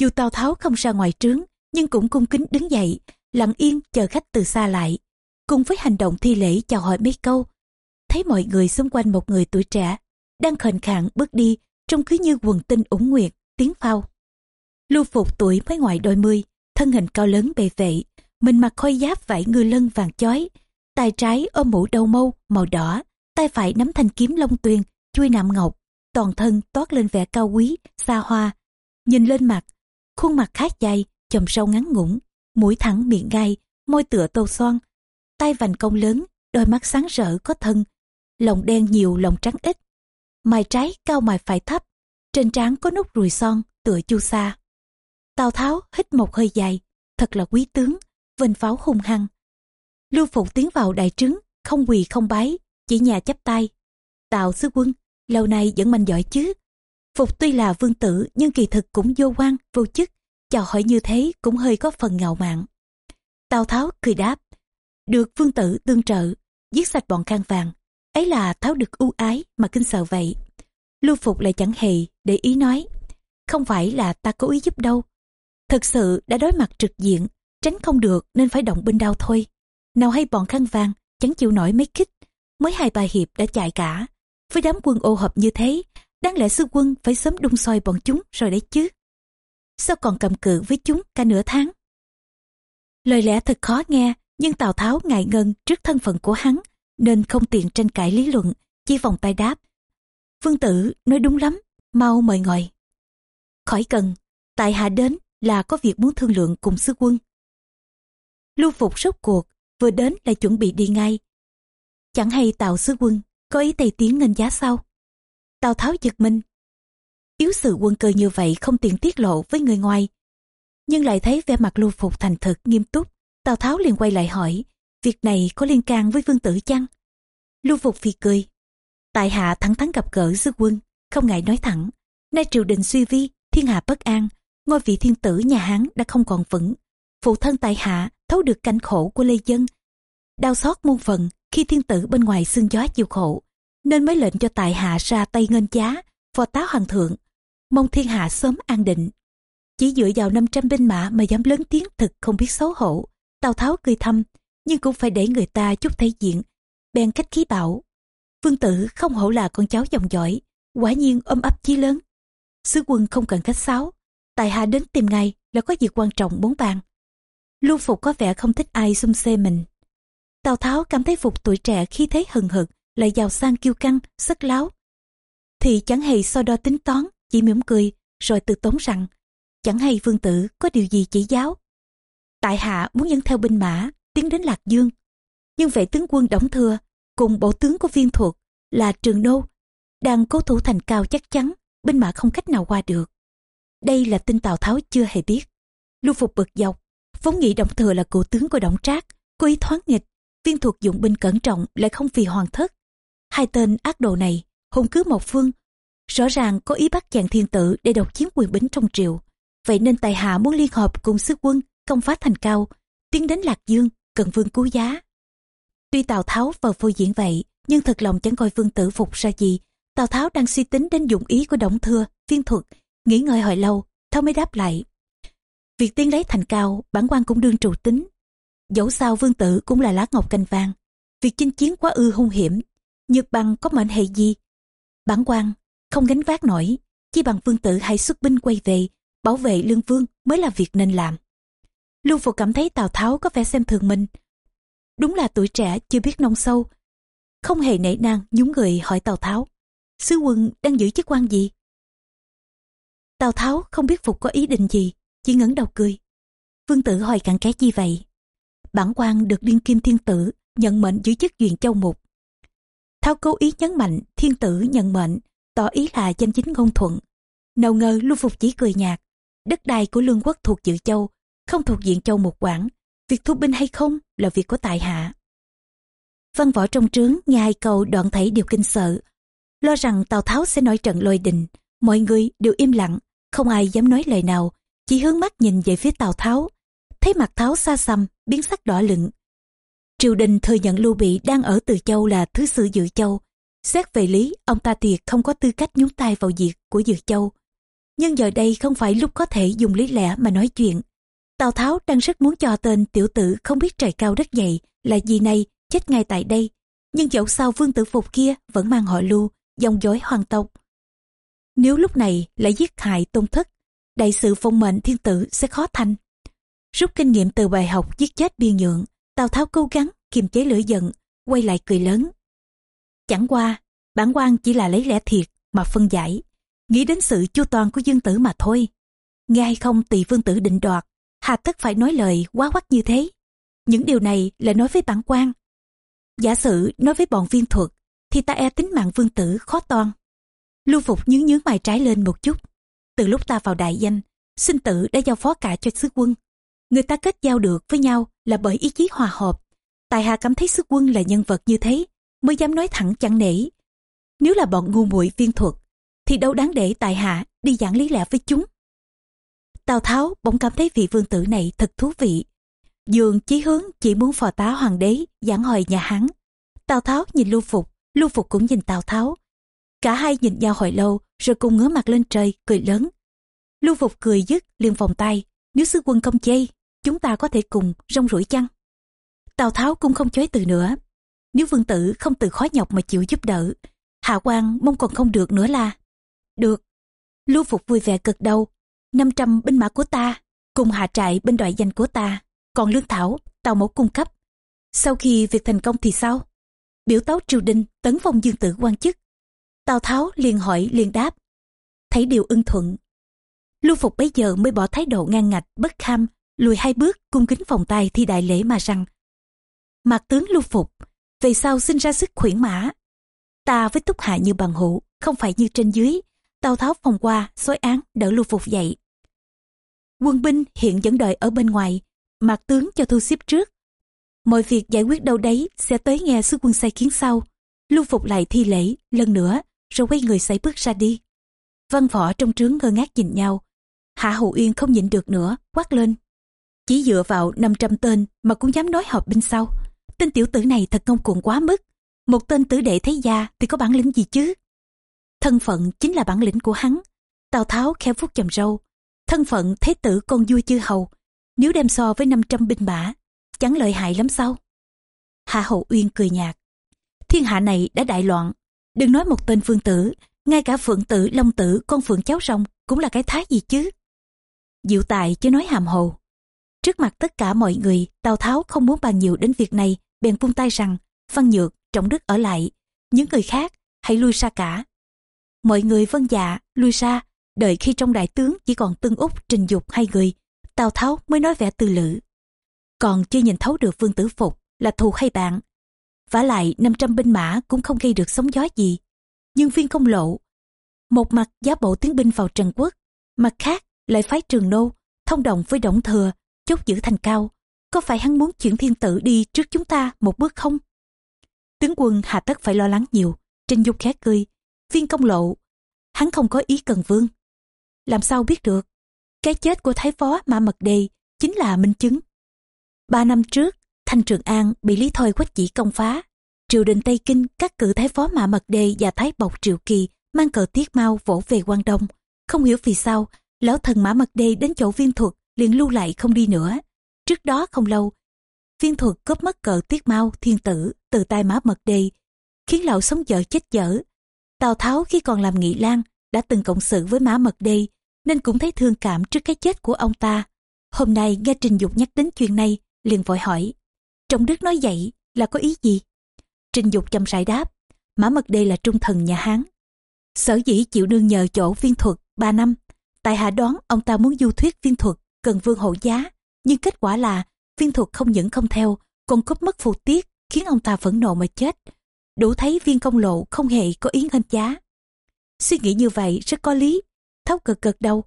dù tào tháo không ra ngoài trướng nhưng cũng cung kính đứng dậy lặng yên chờ khách từ xa lại, cùng với hành động thi lễ chào hỏi mấy câu. Thấy mọi người xung quanh một người tuổi trẻ, đang khệnh khạng bước đi, trông cứ như quần tinh ủng nguyệt, tiếng phao. Lưu phục tuổi mới ngoài đôi mươi, thân hình cao lớn bề vệ mình mặc khôi giáp vải ngư lân vàng chói, tay trái ôm mũ đầu mâu màu đỏ, tay phải nắm thanh kiếm long tuyền, chui nạm ngọc, toàn thân toát lên vẻ cao quý, xa hoa. Nhìn lên mặt, khuôn mặt khá dày, chòm sâu ngắn ngủn mũi thẳng miệng gai, môi tựa tô xoan tay vành công lớn, đôi mắt sáng rỡ có thân. Lòng đen nhiều lòng trắng ít. Mày trái, cao mày phải thấp. Trên trán có nút ruồi son, tựa chu sa. Tào tháo hít một hơi dài. Thật là quý tướng, vênh pháo hung hăng. Lưu phục tiến vào đại trướng, không quỳ không bái, chỉ nhà chắp tay tào sứ quân, lâu nay vẫn mạnh giỏi chứ? Phục tuy là vương tử, nhưng kỳ thực cũng vô quan vô chức chào hỏi như thế cũng hơi có phần ngạo mạn. Tào tháo cười đáp, được vương tử tương trợ, giết sạch bọn can vàng, ấy là tháo được ưu ái mà kinh sợ vậy. Lưu phục lại chẳng hề để ý nói, không phải là ta cố ý giúp đâu. Thật sự đã đối mặt trực diện, tránh không được nên phải động binh đao thôi. Nào hay bọn khăn vàng chẳng chịu nổi mấy kích mới hai bà hiệp đã chạy cả. Với đám quân ô hợp như thế, đáng lẽ sư quân phải sớm đung soi bọn chúng rồi đấy chứ sao còn cầm cự với chúng cả nửa tháng? Lời lẽ thật khó nghe, nhưng tào tháo ngại ngần trước thân phận của hắn, nên không tiện tranh cãi lý luận, chỉ vòng tay đáp. Vương tử nói đúng lắm, mau mời ngồi. Khỏi cần, tại hạ đến là có việc muốn thương lượng cùng sư quân. Lưu phục sốt cuộc, vừa đến lại chuẩn bị đi ngay. Chẳng hay tào sứ quân có ý tây tiến nên giá sau. Tào tháo giật mình yếu sự quân cơ như vậy không tiện tiết lộ với người ngoài. Nhưng lại thấy vẻ mặt lưu phục thành thực nghiêm túc. Tào tháo liền quay lại hỏi, việc này có liên can với vương tử chăng? Lưu phục phì cười, tại hạ thẳng thắn gặp gỡ dư quân, không ngại nói thẳng. Nay triều đình suy vi, thiên hạ bất an, ngôi vị thiên tử nhà hán đã không còn vững. Phụ thân tại hạ thấu được cảnh khổ của lê dân. Đau xót muôn phần khi thiên tử bên ngoài xương gió chịu khổ, nên mới lệnh cho tại hạ ra tay ngân giá, phò tá hoàng thượng mong thiên hạ sớm an định. Chỉ dựa vào 500 binh mã mà dám lớn tiếng thực không biết xấu hổ. Tào tháo cười thầm, nhưng cũng phải để người ta chút thể diện, bèn cách khí bảo, vương tử không hổ là con cháu dòng dõi, quả nhiên ôm ấp chí lớn. Sứ quân không cần khách sáo, tại hạ đến tìm ngài là có việc quan trọng muốn bàn. Lưu phục có vẻ không thích ai xung xê mình. Tào tháo cảm thấy phục tuổi trẻ khi thấy hừng hực, lại giàu sang kiêu căng, sức láo. Thì chẳng hề so đo tính toán chỉ mỉm cười, rồi từ tốn rằng, chẳng hay vương tử có điều gì chỉ giáo. Tại hạ muốn dẫn theo binh mã, tiến đến lạc dương. Nhưng vệ tướng quân đóng thừa cùng bộ tướng của viên thuộc là trường đô đang cố thủ thành cao chắc chắn, binh mã không cách nào qua được. Đây là tin tào tháo chưa hề biết. Lưu phục bực dọc, vốn nghĩ động thừa là cựu tướng của động trác, cố ý thoáng nghịch, viên thuộc dụng binh cẩn trọng lại không vì hoàng thất. Hai tên ác đồ này, hùng cứ một phương rõ ràng có ý bắt chàng thiên tử để độc chiếm quyền bính trong triều vậy nên tài hạ muốn liên hợp cùng sức quân công phá thành cao tiến đến lạc dương cần vương cứu giá tuy tào tháo vào phô diễn vậy nhưng thật lòng chẳng coi vương tử phục ra gì tào tháo đang suy tính đến dụng ý của đổng thưa viên thuật nghĩ ngợi hồi lâu tháo mới đáp lại Việc tiến lấy thành cao, bản quan cũng đương trụ tính. Dẫu sao vương tử cũng là lá ngọc cành vàng. Việc chinh chiến quá ư hung hiểm. Nhược bằng có mệnh hệ gì, bản quan không gánh vác nổi. Chỉ bằng vương tử hãy xuất binh quay về, bảo vệ lương vương mới là việc nên làm. Lưu phục cảm thấy tào tháo có vẻ xem thường mình. Đúng là tuổi trẻ, chưa biết nông sâu. Không hề nể nang nhún người hỏi tào tháo, sứ quân đang giữ chức quan gì? Tào tháo không biết phục có ý định gì, chỉ ngẩng đầu cười. Vương tử hỏi cặn cái gì vậy? Bản quan được liên kim thiên tử nhận mệnh giữ chức duyện châu mục. Thao cố ý nhấn mạnh thiên tử nhận mệnh tỏ ý là danh chính ngôn thuận. Nào ngờ lưu phục chỉ cười nhạt. Đất đai của lương quốc thuộc dự châu, không thuộc diện châu một quản việc thu binh hay không là việc của tại hạ. Văn võ trong trướng, nghe hai câu đoạn thấy đều kinh sợ. Lo rằng tào tháo sẽ nói trận lôi đình, mọi người đều im lặng, không ai dám nói lời nào, chỉ hướng mắt nhìn về phía tào tháo. Thấy mặt tháo xa xăm, biến sắc đỏ lựng. Triều đình thừa nhận lưu bị đang ở từ châu là thứ sử dự châu xét về lý, ông ta thiệt không có tư cách nhúng tay vào việc của Dược châu. Nhưng giờ đây không phải lúc có thể dùng lý lẽ mà nói chuyện. Tào tháo đang rất muốn cho tên tiểu tử không biết trời cao đất dày là gì này chết ngay tại đây, nhưng dẫu sao vương tử phục kia vẫn mang họ lưu, dòng dõi hoàng tộc. Nếu lúc này lại giết hại tôn thất, đại sự phong mệnh thiên tử sẽ khó thành. Rút kinh nghiệm từ bài học giết chết biên nhượng, tào tháo cố gắng kiềm chế lửa giận, quay lại cười lớn chẳng qua, bản quan chỉ là lấy lẽ thiệt mà phân giải. Nghĩ đến sự chu toàn của dương tử mà thôi. Nghe hay không tùy vương tử định đoạt. Hà tất phải nói lời quá quắc như thế. Những điều này là nói với bản quan. Giả sử nói với bọn viên thuật, thì ta e tính mạng vương tử khó toan. Lưu phục nhướng nhướng mày trái lên một chút. Từ lúc ta vào đại danh, sinh tử đã giao phó cả cho sứ quân. Người ta kết giao được với nhau là bởi ý chí hòa hợp. Tài hạ cảm thấy sứ quân là nhân vật như thế mới dám nói thẳng chẳng nể. Nếu là bọn ngu muội viên thuật, thì đâu đáng để tài hạ đi giảng lý lẽ với chúng. Tào tháo bỗng cảm thấy vị vương tử này thật thú vị. Dường chí hướng chỉ muốn phò tá hoàng đế giảng hồi nhà hắn. tào tháo nhìn lưu phục lưu phục cũng nhìn tào tháo. Cả hai nhìn nhau hồi lâu, rồi cùng ngửa mặt lên trời, cười lớn. Lưu phục cười dứt liền vòng tay. Nếu sứ quân công chê, chúng ta có thể cùng rong rủi chăng? Tào tháo cũng không chối từ nữa nếu vương tử không từ khó nhọc mà chịu giúp đỡ, hạ quan mong còn không được nữa là. Được. Lưu phục vui vẻ cực đầu. 500 binh mã của ta cùng hạ trại bên đội danh của ta. Còn lương thảo, tàu mẫu cung cấp. Sau khi việc thành công thì sao? Biểu tấu triều đình tấn phong dương tử quan chức. Tào tháo liền hỏi liền đáp. Thấy điều ưng thuận. Lưu phục bấy giờ mới bỏ thái độ ngang ngạch, bất kham, lùi hai bước, cung kính vòng tay thi đại lễ mà rằng mặt tướng lưu phục về sau sinh ra sức khuyển mã. Ta với túc hạ như bằng hữu, không phải như trên dưới. Tào tháo phòng qua, xói án, đỡ lưu phục dậy. Quân binh hiện vẫn đợi ở bên ngoài, mạc tướng cho thu xếp trước. Mọi việc giải quyết đâu đấy sẽ tới nghe sứ quân sai kiến sau. Lưu phục lại thi lễ, lần nữa, rồi quay người xảy bước ra đi. Văn võ trong trướng ngơ ngác nhìn nhau. Hạ hậu uyên không nhịn được nữa, quát lên. Chỉ dựa vào 500 tên mà cũng dám nói họp binh sau tên tiểu tử này thật ngông cuồng quá mức. Một tên tử đệ thấy gia thì có bản lĩnh gì chứ? Thân phận chính là bản lĩnh của hắn. Tào tháo khẽ vuốt chầm râu. Thân phận thế tử con vua chư hầu. Nếu đem so với 500 binh mã, chẳng lợi hại lắm sao? Hạ hậu uyên cười nhạt. Thiên hạ này đã đại loạn. Đừng nói một tên phương tử, ngay cả phượng tử, long tử, con phượng cháu rồng cũng là cái thái gì chứ? Diệu tài chứ nói hàm hồ. Trước mặt tất cả mọi người, tào tháo không muốn bàn nhiều đến việc này bèn vung tay rằng, văn nhược, trọng đức ở lại. Những người khác, hãy lui xa cả. Mọi người vân dạ lui xa đợi khi trong đại tướng chỉ còn tương úc trình dục hai người, tào tháo mới nói vẻ từ lự. Còn chưa nhìn thấu được vương tử phục là thù hay bạn. Vả lại 500 binh mã cũng không gây được sóng gió gì. Nhưng viên công lộ. Một mặt giá bộ tiến binh vào trần quốc, mặt khác lại phái trường nô thông đồng với động thừa, chốt giữ thành cao có phải hắn muốn chuyển thiên tử đi trước chúng ta một bước không? Tướng quân hà tất phải lo lắng nhiều trình dục khẽ cười. Viên công lộ, hắn không có ý cần vương. Làm sao biết được? Cái chết của thái phó mã mật đề chính là minh chứng. Ba năm trước, thanh trường an bị lý thôi quách chỉ công phá. Triều đình tây kinh các cử thái phó mã mật đề và thái bộc triệu kỳ mang cờ tiết mau vỗ về quan đông. Không hiểu vì sao, lão thần mã mật đê đến chỗ viên thuật liền lưu lại không đi nữa trước đó không lâu viên thuật cướp mất cờ tiết mau thiên tử từ tay mã mật đề, khiến lão sống dở chết dở Tào Tháo khi còn làm nghị lang đã từng cộng sự với Mã Mật đề, nên cũng thấy thương cảm trước cái chết của ông ta. Hôm nay nghe Trình Dục nhắc đến chuyện này, liền vội hỏi. Trong Đức nói vậy là có ý gì? Trình Dục chậm rãi đáp. Mã Mật Đê là trung thần nhà Hán. Sở dĩ chịu đương nhờ chỗ viên thuật 3 năm. Tại hạ đoán ông ta muốn du thuyết viên thuật cần vương hộ giá. Nhưng kết quả là viên thuật không những không theo, còn cướp mất phù tiết khiến ông ta phẫn nộ mà chết. Đủ thấy viên công lộ không hề có ý ngân giá. Suy nghĩ như vậy rất có lý. Tháo cực cực đâu.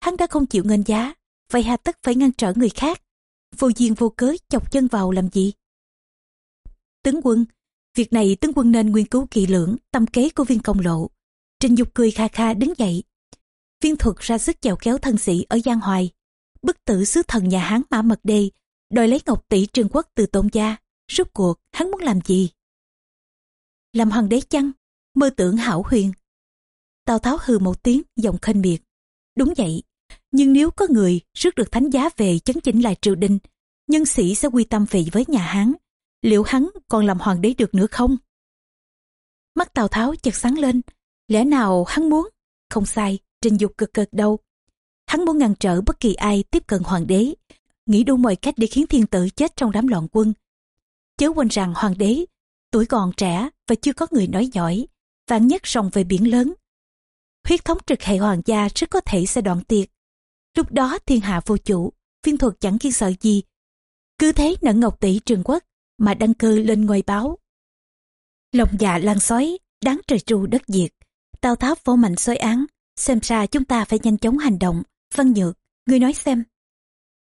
Hắn đã không chịu ngân giá. Vậy hà tất phải ngăn trở người khác. Vô duyên vô cớ chọc chân vào làm gì? Tướng quân, việc này tướng quân nên nghiên cứu kỳ lưỡng tâm kế của viên công lộ. Trình Dục cười kha kha đứng dậy. Viên thuật ra sức chèo kéo thân sĩ ở Giang Hoài. Bức tử sứ thần nhà Hán Mã Mật Đê đòi lấy ngọc tỷ trương quốc từ tôn gia. Rốt cuộc hắn muốn làm gì? Làm hoàng đế chăng? Mơ tưởng hảo huyền. Tào Tháo hừ một tiếng giọng khinh miệt. Đúng vậy, nhưng nếu có người rước được thánh giá về chấn chỉnh lại triều đình, nhân sĩ sẽ quy tâm về với nhà Hán. Liệu hắn còn làm hoàng đế được nữa không? Mắt Tào Tháo chợt sáng lên. Lẽ nào hắn muốn? Không sai, trình dục cực cực đâu. Hắn muốn ngăn trở bất kỳ ai tiếp cận hoàng đế, nghĩ đủ mọi cách để khiến thiên tử chết trong đám loạn quân. Chớ quên rằng hoàng đế, tuổi còn trẻ và chưa có người nói giỏi, vạn nhất rồng về biển lớn. Huyết thống trực hệ hoàng gia rất có thể sẽ đoạn tiệt. Lúc đó thiên hạ vô chủ, viên thuật chẳng kiên sợ gì. Cứ thế nẫn ngọc tỷ trường quốc mà đăng cơ lên ngôi báo. Lòng dạ lan xói, đáng trời tru đất diệt. Tào Tháo vô mạnh xói án, xem ra chúng ta phải nhanh chóng hành động. Văn Nhược, ngươi nói xem.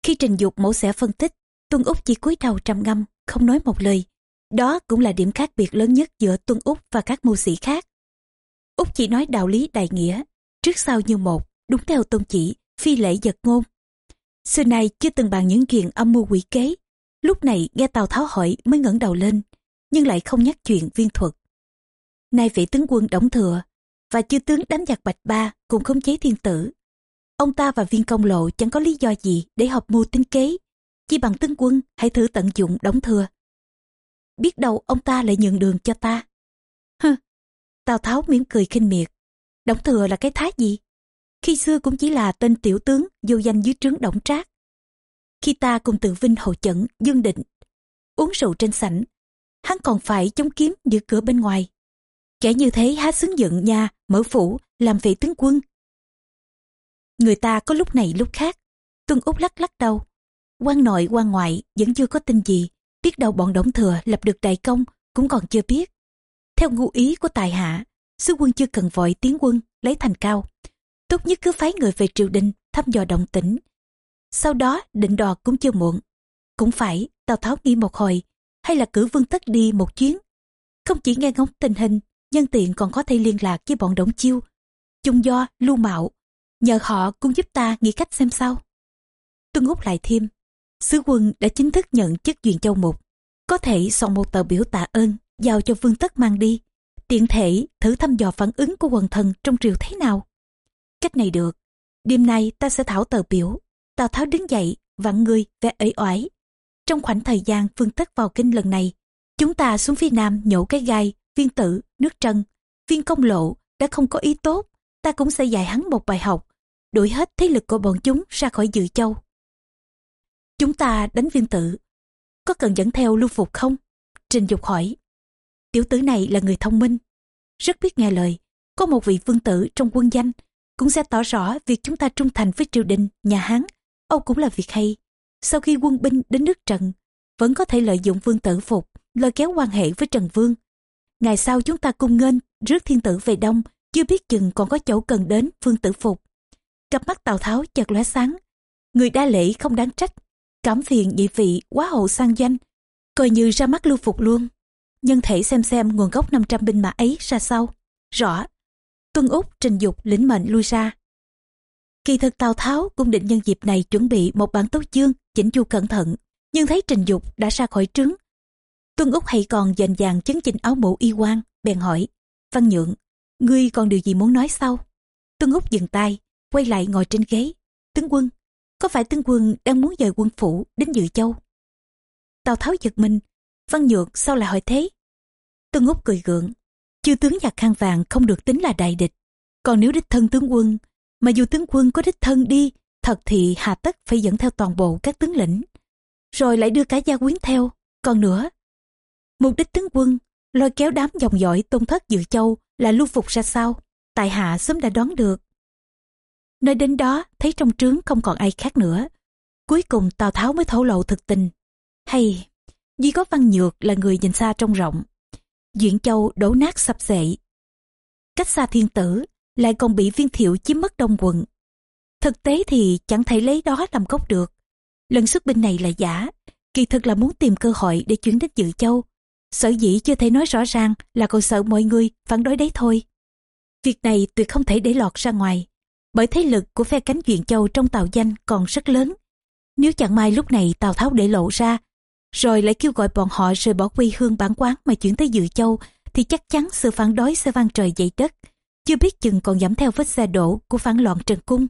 Khi trình dục mẫu sẽ phân tích, Tuân Úc chỉ cúi đầu trầm ngâm, không nói một lời. Đó cũng là điểm khác biệt lớn nhất giữa Tuân Úc và các mưu sĩ khác. Úc chỉ nói đạo lý đại nghĩa, trước sau như một, đúng theo tôn chỉ, phi lễ giật ngôn. Xưa nay chưa từng bàn những chuyện âm mưu quỷ kế. Lúc này nghe Tào Tháo hỏi mới ngẩng đầu lên, nhưng lại không nhắc chuyện viên thuật. Nay vị tướng quân đóng thừa, và chư tướng đánh giặc bạch ba cùng khống chế thiên tử. Ông ta và viên công lộ chẳng có lý do gì để hợp mưu tính kế. Chỉ bằng tướng quân hãy thử tận dụng đóng thừa. Biết đâu ông ta lại nhường đường cho ta. Hừ, Tào Tháo mỉm cười khinh miệt. Đổng thừa là cái thái gì? Khi xưa cũng chỉ là tên tiểu tướng vô danh dưới trướng Đổng Trác. Khi ta cùng tự vinh hậu chẩn, dương định, uống rượu trên sảnh, hắn còn phải chống kiếm giữ cửa bên ngoài. Kẻ như thế há xứng giận nha, mở phủ, làm vị tướng quân. Người ta có lúc này lúc khác, Tuân út lắc lắc đầu. quan nội quan ngoại vẫn chưa có tin gì, biết đâu bọn Đổng Thừa lập được đại công cũng còn chưa biết. Theo ngu ý của tài hạ, sứ quân chưa cần vội tiến quân, lấy thành cao. Tốt nhất cứ phái người về triều đình, thăm dò động tĩnh. Sau đó định đò cũng chưa muộn. Cũng phải, Tào Tháo nghĩ một hồi, hay là cử vương tất đi một chuyến. Không chỉ nghe ngóng tình hình, nhân tiện còn có thể liên lạc với bọn đổng chiêu, chung do, lưu mạo. Nhờ họ cũng giúp ta nghĩ cách xem sao. Tuân Úc lại thêm, sứ quân đã chính thức nhận chức duyện châu mục. Có thể soạn một tờ biểu tạ ơn giao cho vương tất mang đi. Tiện thể thử thăm dò phản ứng của quần thần trong triều thế nào? Cách này được. Đêm nay ta sẽ thảo tờ biểu. Tào tháo đứng dậy vặn người vẻ ấy oải. Trong khoảng thời gian vương tất vào kinh lần này chúng ta xuống phía nam nhổ cái gai viên tử nước trân. Viên công lộ đã không có ý tốt ta cũng sẽ dạy hắn một bài học đuổi hết thế lực của bọn chúng ra khỏi dự châu. Chúng ta đánh viên tử, có cần dẫn theo lưu phục không? Trình dục hỏi. Tiểu tử này là người thông minh, rất biết nghe lời. Có một vị vương tử trong quân danh, cũng sẽ tỏ rõ việc chúng ta trung thành với triều đình, nhà hán. Âu cũng là việc hay. Sau khi quân binh đến nước trần, vẫn có thể lợi dụng vương tử phục, lôi kéo quan hệ với trần vương. Ngày sau chúng ta cung nghênh, rước thiên tử về đông, chưa biết chừng còn có chỗ cần đến vương tử phục cặp mắt tào tháo chợt lóe sáng người đa lễ không đáng trách cảm phiền nhị vị quá hậu sang danh coi như ra mắt lưu phục luôn nhân thể xem xem nguồn gốc 500 binh mã ấy ra sao. Rõ. Tuân Úc trình dục lĩnh mệnh lui ra. Kỳ thực Tào Tháo cũng định nhân dịp này chuẩn bị một bản tấu chương chỉnh chu cẩn thận, nhưng thấy trình dục đã ra khỏi trướng. Tuân Úc hay còn dành dàng chấn chỉnh áo mũ y quan, bèn hỏi, Văn Nhượng, ngươi còn điều gì muốn nói sau? Tuân Úc dừng tay, quay lại ngồi trên ghế. Tướng quân, có phải tướng quân đang muốn dời quân phủ đến Dự Châu? Tào Tháo giật mình, Văn Nhược sao lại hỏi thế? Tương Úc cười gượng. chư tướng giặc khang vàng không được tính là đại địch. Còn nếu đích thân tướng quân, mà dù tướng quân có đích thân đi, thật thì hà tất phải dẫn theo toàn bộ các tướng lĩnh. Rồi lại đưa cả gia quyến theo. Còn nữa, mục đích tướng quân lôi kéo đám dòng dõi tôn thất dự châu là lưu phục ra sao tại hạ sớm đã đoán được nơi đến đó, thấy trong trướng không còn ai khác nữa. Cuối cùng tào tháo mới thổ lộ thực tình. Hay, duy có văn nhược là người nhìn xa trông rộng. Duyện châu đổ nát sập xệ cách xa thiên tử, lại còn bị viên thiệu chiếm mất đông quận. Thực tế thì chẳng thể lấy đó làm gốc được. Lần xuất binh này là giả. Kỳ thực là muốn tìm cơ hội để chuyển đến dự châu. Sở dĩ chưa thể nói rõ ràng là còn sợ mọi người phản đối đấy thôi. Việc này tuyệt không thể để lọt ra ngoài bởi thế lực của phe cánh duyện châu trong tàu danh còn rất lớn. Nếu chẳng may lúc này tào tháo để lộ ra, rồi lại kêu gọi bọn họ rời bỏ quê hương bản quán mà chuyển tới dự châu, thì chắc chắn sự phản đối sẽ vang trời dậy đất. Chưa biết chừng còn giảm theo vết xe đổ của phản loạn trần cung.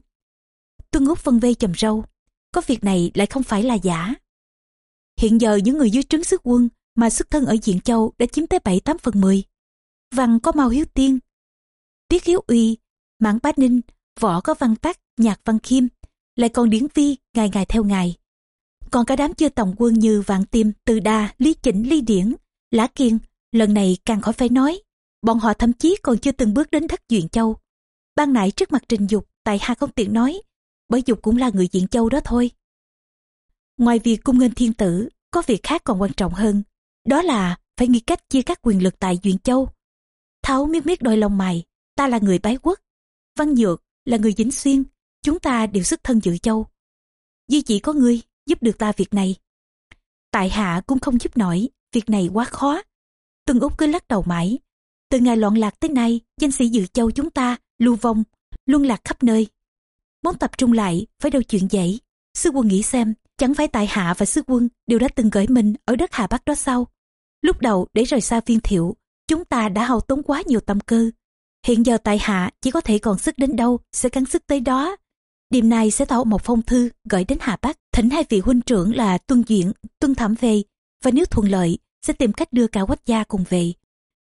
Tuân Úc vân vê trầm râu, có việc này lại không phải là giả. Hiện giờ những người dưới trướng sức quân mà xuất thân ở diện châu đã chiếm tới bảy tám phần mười. Văn có mao hiếu tiên, tiết hiếu uy, mãn bá ninh võ có văn tắc nhạc văn khiêm lại còn điển vi ngày ngày theo ngày còn cả đám chưa tổng quân như vạn tiêm từ đa lý chỉnh ly điển lã kiên lần này càng khỏi phải nói bọn họ thậm chí còn chưa từng bước đến thất duyện châu ban nãy trước mặt trình dục tại hạ không tiện nói bởi dục cũng là người diện châu đó thôi ngoài việc cung nghênh thiên tử có việc khác còn quan trọng hơn đó là phải nghĩ cách chia các quyền lực tại Duyện Châu. Tháo miết miết đôi lông mày, ta là người bái quốc. Văn Dược là người dính xuyên, chúng ta đều sức thân dự châu. Duy chỉ có ngươi giúp được ta việc này. Tại hạ cũng không giúp nổi, việc này quá khó. Từng Úc cứ lắc đầu mãi. Từ ngày loạn lạc tới nay, danh sĩ dự châu chúng ta, lưu vong, luôn lạc khắp nơi. Muốn tập trung lại, phải đâu chuyện dễ. Sư quân nghĩ xem, chẳng phải tại hạ và sư quân đều đã từng gửi mình ở đất Hà Bắc đó sao? Lúc đầu để rời xa viên thiệu, chúng ta đã hao tốn quá nhiều tâm cơ. Hiện giờ tại hạ chỉ có thể còn sức đến đâu sẽ cắn sức tới đó. Đêm nay sẽ tạo một phong thư gửi đến Hà Bắc, thỉnh hai vị huynh trưởng là Tuân Duyện, Tuân Thẩm về, và nếu thuận lợi sẽ tìm cách đưa cả quách gia cùng về.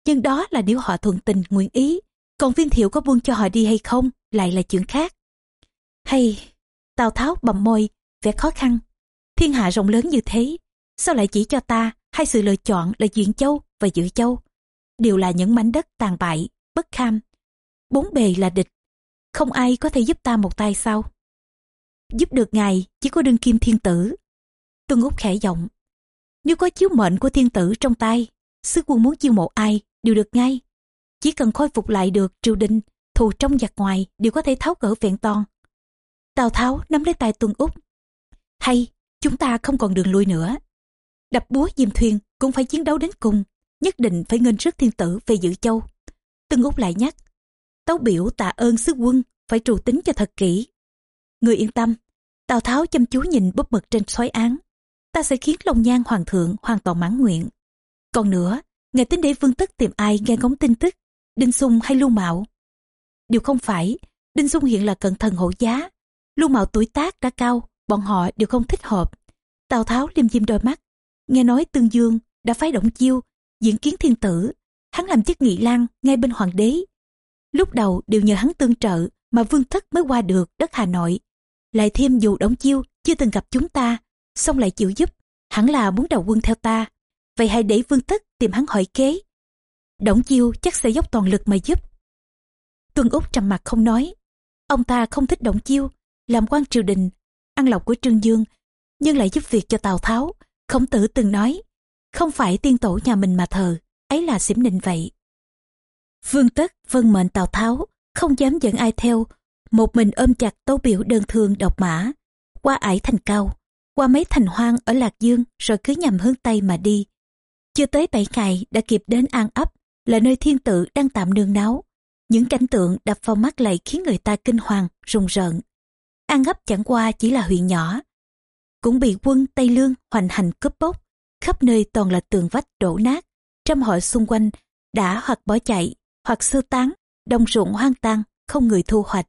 Nhưng đó là nếu họ thuận tình nguyện ý, còn viên thiệu có buông cho họ đi hay không lại là chuyện khác. Hay, Tào Tháo bầm môi, vẻ khó khăn. Thiên hạ rộng lớn như thế, sao lại chỉ cho ta hai sự lựa chọn là Duyện Châu và Dự Châu? Đều là những mảnh đất tàn bại, bất kham. Bốn bề là địch, không ai có thể giúp ta một tay sao? Giúp được ngài chỉ có đương kim thiên tử. Tuân Úc khẽ giọng. Nếu có chiếu mệnh của thiên tử trong tay, sứ quân muốn chiêu mộ ai đều được ngay. Chỉ cần khôi phục lại được triều đình, thù trong giặc ngoài đều có thể tháo gỡ vẹn toàn. Tào Tháo nắm lấy tay Tuân Úc. Hay, chúng ta không còn đường lui nữa. Đập búa diêm thuyền cũng phải chiến đấu đến cùng, nhất định phải nghênh rước thiên tử về giữ châu. Tuân Úc lại nhắc, tấu biểu tạ ơn sứ quân, phải trù tính cho thật kỹ. Người yên tâm, Tào Tháo chăm chú nhìn búp mực trên xoáy án. Ta sẽ khiến Long Nhan Hoàng thượng hoàn toàn mãn nguyện. Còn nữa, ngày tính để vương tất tìm ai nghe ngóng tin tức, Đinh Sung hay Lưu Mạo. Điều không phải, Đinh Sung hiện là cận thần hộ giá. Lưu Mạo tuổi tác đã cao, bọn họ đều không thích hợp. Tào Tháo liêm diêm đôi mắt, nghe nói Tương Dương đã phái động chiêu, diễn kiến thiên tử. Hắn làm chức nghị lang ngay bên hoàng đế. Lúc đầu đều nhờ hắn tương trợ mà vương thất mới qua được đất Hà Nội. Lại thêm dù đóng chiêu chưa từng gặp chúng ta, xong lại chịu giúp, hẳn là muốn đầu quân theo ta. Vậy hãy để vương thất tìm hắn hỏi kế. Đổng chiêu chắc sẽ dốc toàn lực mà giúp. Tuân Úc trầm mặt không nói. Ông ta không thích động chiêu, làm quan triều đình, ăn lọc của Trương Dương, nhưng lại giúp việc cho Tào Tháo. Khổng tử từng nói, không phải tiên tổ nhà mình mà thờ, ấy là xỉm nịnh vậy. Vương Tất vân mệnh Tào Tháo, không dám dẫn ai theo, một mình ôm chặt tấu biểu đơn thương độc mã, qua ải thành cao, qua mấy thành hoang ở Lạc Dương rồi cứ nhằm hướng Tây mà đi. Chưa tới 7 ngày đã kịp đến An ấp, là nơi thiên tử đang tạm nương náu. Những cảnh tượng đập vào mắt lại khiến người ta kinh hoàng, rùng rợn. An ấp chẳng qua chỉ là huyện nhỏ. Cũng bị quân Tây Lương hoành hành cướp bóc, khắp nơi toàn là tường vách đổ nát. Trăm họ xung quanh đã hoặc bỏ chạy, hoặc sơ tán, đồng ruộng hoang tàn, không người thu hoạch.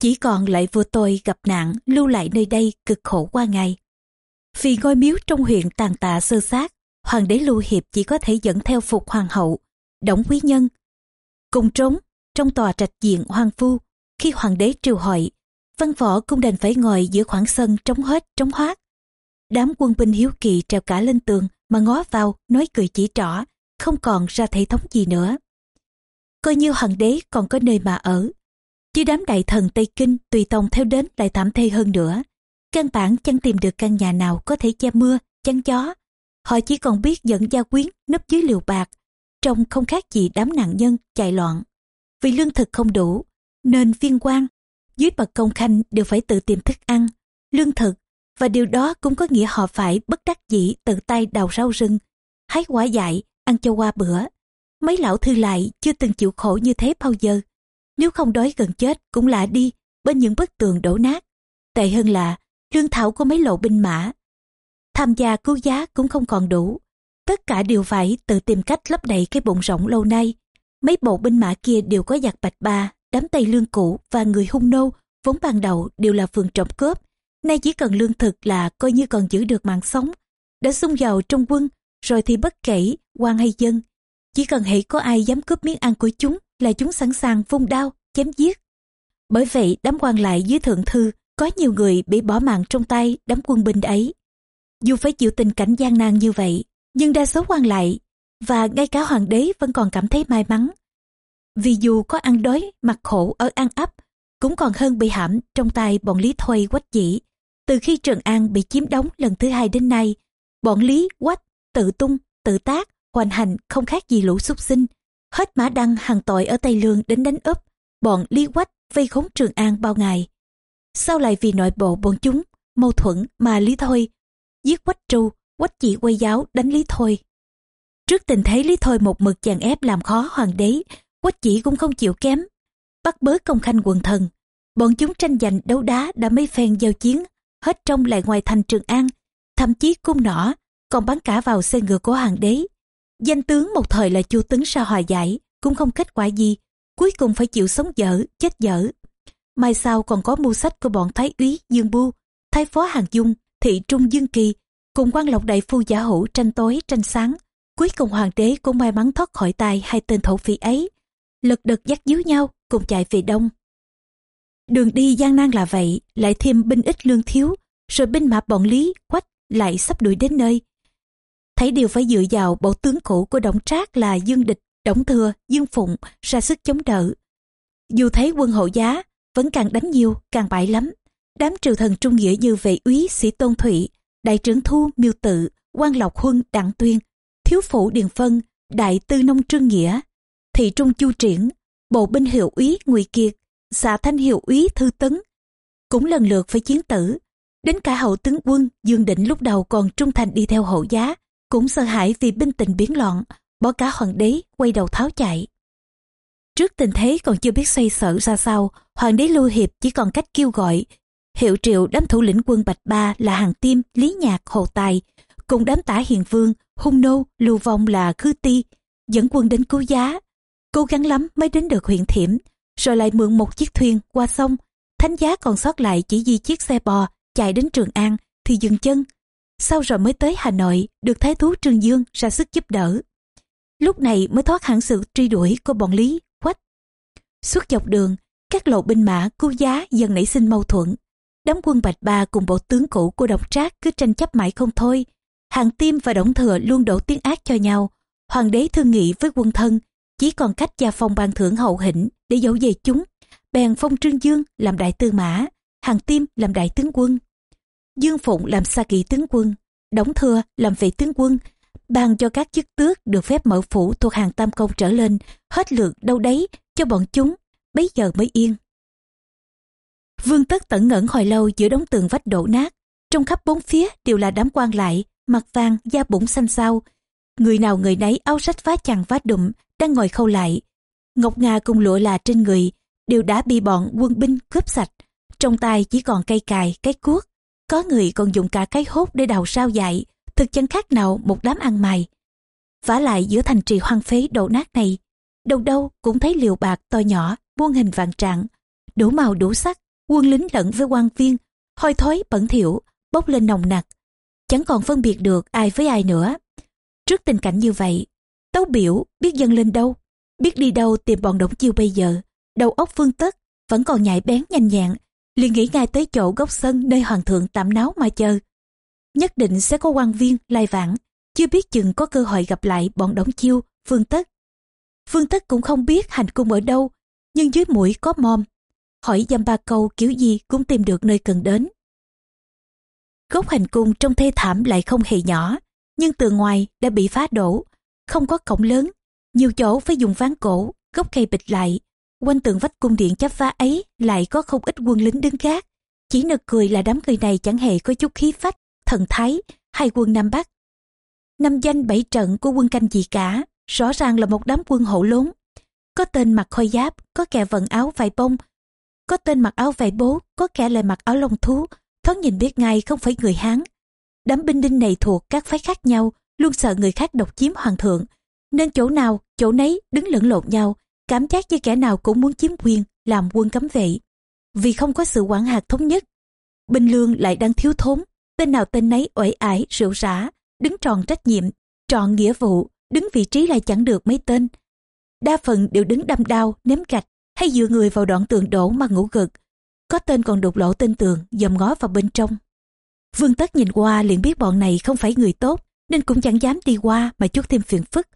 Chỉ còn lại vua tôi gặp nạn lưu lại nơi đây cực khổ qua ngày. Vì ngôi miếu trong huyện tàn tạ sơ sát, hoàng đế lưu hiệp chỉ có thể dẫn theo phục hoàng hậu, đổng quý nhân. cùng trốn trong tòa trạch diện hoàng phu khi hoàng đế triều hội văn võ cũng đành phải ngồi giữa khoảng sân trống hết trống hoát đám quân binh hiếu kỳ trèo cả lên tường mà ngó vào nói cười chỉ trỏ không còn ra thể thống gì nữa coi như hoàng đế còn có nơi mà ở. Chứ đám đại thần tây kinh tùy tòng theo đến lại thảm thê hơn nữa. Căn bản chẳng tìm được căn nhà nào có thể che mưa, chắn gió. Họ chỉ còn biết dẫn gia quyến nấp dưới liều bạc. Trông không khác gì đám nạn nhân chạy loạn. Vì lương thực không đủ, nên viên quan, dưới bậc công khanh đều phải tự tìm thức ăn, lương thực. Và điều đó cũng có nghĩa họ phải bất đắc dĩ tự tay đào rau rừng, hái quả dại, ăn cho qua bữa mấy lão thư lại chưa từng chịu khổ như thế bao giờ. Nếu không đói gần chết cũng lạ đi bên những bức tường đổ nát. Tệ hơn là lương thảo của mấy lộ binh mã. Tham gia cứu giá cũng không còn đủ. Tất cả đều phải tự tìm cách lấp đầy cái bụng rộng lâu nay. Mấy bộ binh mã kia đều có giặc bạch ba, đám tây lương cũ và người hung nô vốn ban đầu đều là phường trộm cướp. Nay chỉ cần lương thực là coi như còn giữ được mạng sống. Đã xung vào trong quân, rồi thì bất kể quan hay dân chỉ cần hãy có ai dám cướp miếng ăn của chúng là chúng sẵn sàng vung đao, chém giết. Bởi vậy, đám quan lại dưới thượng thư, có nhiều người bị bỏ mạng trong tay đám quân binh ấy. Dù phải chịu tình cảnh gian nan như vậy, nhưng đa số quan lại và ngay cả hoàng đế vẫn còn cảm thấy may mắn. Vì dù có ăn đói, mặc khổ, ở ăn ấp cũng còn hơn bị hãm trong tay bọn lý thôi quách dĩ. Từ khi trường an bị chiếm đóng lần thứ hai đến nay, bọn lý, quách, tự tung, tự tác hoành hành không khác gì lũ súc sinh. Hết mã đăng hàng tội ở tây lương đến đánh úp. Bọn lý quách vây khốn trường an bao ngày. Sau lại vì nội bộ bọn chúng, mâu thuẫn mà lý thôi, giết quách tru, quách chỉ quay giáo đánh lý thôi. Trước tình thế lý thôi một mực chàng ép làm khó hoàng đế, quách chỉ cũng không chịu kém. Bắt bớ công khanh quần thần. Bọn chúng tranh giành đấu đá đã mấy phen giao chiến, hết trong lại ngoài thành trường an, thậm chí cung nỏ, còn bắn cả vào xe ngựa của hoàng đế danh tướng một thời là chu tấn sa hòa giải, cũng không kết quả gì, cuối cùng phải chịu sống dở, chết dở. Mai sau còn có mưu sách của bọn thái úy dương bu, thái phó hàng dung, thị trung dương kỳ, cùng quan lộc đại phu giả hữu tranh tối, tranh sáng. Cuối cùng hoàng đế cũng may mắn thoát khỏi tay hai tên thổ phỉ ấy. Lật đật dắt díu nhau, cùng chạy về đông. Đường đi gian nan là vậy, lại thêm binh ít lương thiếu, rồi binh mã bọn lý, quách lại sắp đuổi đến nơi thấy đều phải dựa vào bộ tướng cũ của đổng trác là dương địch, đổng thừa, dương phụng ra sức chống đỡ. Dù thấy quân hộ giá, vẫn càng đánh nhiều, càng bại lắm. Đám triều thần trung nghĩa như vệ úy sĩ tôn thụy, đại trưởng thu miêu tự, quan lộc huân, đặng tuyên, thiếu phủ điền phân, đại tư nông trương nghĩa, thị trung chu triển, bộ binh hiệu úy ngụy kiệt xã thanh hiệu úy thư tấn, cũng lần lượt phải chiến tử. Đến cả hậu tướng quân dương định lúc đầu còn trung thành đi theo hậu giá cũng sợ hãi vì binh tình biến loạn, bỏ cả hoàng đế quay đầu tháo chạy. Trước tình thế còn chưa biết xoay sở ra sao, hoàng đế lưu hiệp chỉ còn cách kêu gọi, hiệu triệu đám thủ lĩnh quân bạch ba là hàng tiêm, lý nhạc, hồ tài, cùng đám tả hiền vương hung nô, lưu vong là khư ti, dẫn quân đến cứu giá. Cố gắng lắm mới đến được huyện thiểm, rồi lại mượn một chiếc thuyền qua sông. Thánh giá còn sót lại chỉ di chiếc xe bò chạy đến trường an thì dừng chân sau rồi mới tới hà nội, được thái thú trương dương ra sức giúp đỡ. Lúc này mới thoát hẳn sự truy đuổi của bọn lý quách. Suốt dọc đường, các lộ binh mã, cứu giá dần nảy sinh mâu thuẫn. Đám quân bạch ba cùng bộ tướng cũ của đổng trác cứ tranh chấp mãi không thôi. Hàng tim và đổng thừa luôn đổ tiếng ác cho nhau. Hoàng đế thương nghị với quân thân, chỉ còn cách gia phong ban thưởng hậu hĩnh để giấu về chúng. Bèn phong trương dương làm đại tư mã, hàng tim làm đại tướng quân dương phụng làm xa kỵ tướng quân Đống thừa làm vệ tướng quân, ban cho các chức tước được phép mở phủ thuộc hàng tam công trở lên, hết lượt đâu đấy cho bọn chúng, bấy giờ mới yên. Vương tất tẩn ngẩn hồi lâu giữa đống tường vách đổ nát, trong khắp bốn phía đều là đám quan lại, mặt vàng, da bụng xanh xao. Người nào người nấy áo rách vá chằng vá đụm đang ngồi khâu lại. Ngọc nga cùng lụa là trên người, đều đã bị bọn quân binh cướp sạch, trong tay chỉ còn cây cài, cái cuốc có người còn dùng cả cái hốt để đào sao dại, thực chân khác nào một đám ăn mày. Vả lại giữa thành trì hoang phế đổ nát này, đâu đâu cũng thấy liều bạc to nhỏ, muôn hình vạn trạng. Đủ màu đủ sắc, quân lính lẫn với quan viên hôi thối bẩn thỉu, bốc lên nồng nặc. Chẳng còn phân biệt được ai với ai nữa. Trước tình cảnh như vậy, tấu biểu biết dâng lên đâu, biết đi đâu tìm bọn đổng chiêu bây giờ. Đầu óc phương tất, vẫn còn nhạy bén nhanh nhẹn liền nghĩ ngay tới chỗ góc sân nơi hoàng thượng tạm náo mà chờ. Nhất định sẽ có quan viên lai vãng, chưa biết chừng có cơ hội gặp lại bọn Đống chiêu, phương tất. Phương tất cũng không biết hành cung ở đâu, nhưng dưới mũi có mom hỏi dăm ba câu kiểu gì cũng tìm được nơi cần đến. Gốc hành cung trong thê thảm lại không hề nhỏ, nhưng tường ngoài đã bị phá đổ, không có cổng lớn, nhiều chỗ phải dùng ván cổ, gốc cây bịch lại quanh tường vách cung điện chắp phá ấy lại có không ít quân lính đứng gác. Chỉ nực cười là đám người này chẳng hề có chút khí phách, thần thái hay quân nam bắc. Năm danh bảy trận của quân canh gì cả, rõ ràng là một đám quân hậu lốn. Có tên mặc khôi giáp, có kẻ vận áo vải bông, có tên mặc áo vải bố, có kẻ lại mặc áo lông thú. Thoáng nhìn biết ngay không phải người hán. Đám binh đinh này thuộc các phái khác nhau, luôn sợ người khác độc chiếm hoàng thượng. Nên chỗ nào, chỗ nấy đứng lẫn lộn nhau cảm giác như kẻ nào cũng muốn chiếm quyền, làm quân cấm vệ. Vì không có sự quản hạt thống nhất, binh lương lại đang thiếu thốn. Tên nào tên nấy uể ải, rượu rã, đứng tròn trách nhiệm, tròn nghĩa vụ, đứng vị trí lại chẳng được mấy tên. Đa phần đều đứng đâm đao ném gạch, hay dựa người vào đoạn tường đổ mà ngủ gật. Có tên còn đục lỗ tên tường, dòm ngó vào bên trong. Vương tất nhìn qua liền biết bọn này không phải người tốt, nên cũng chẳng dám đi qua mà chút thêm phiền phức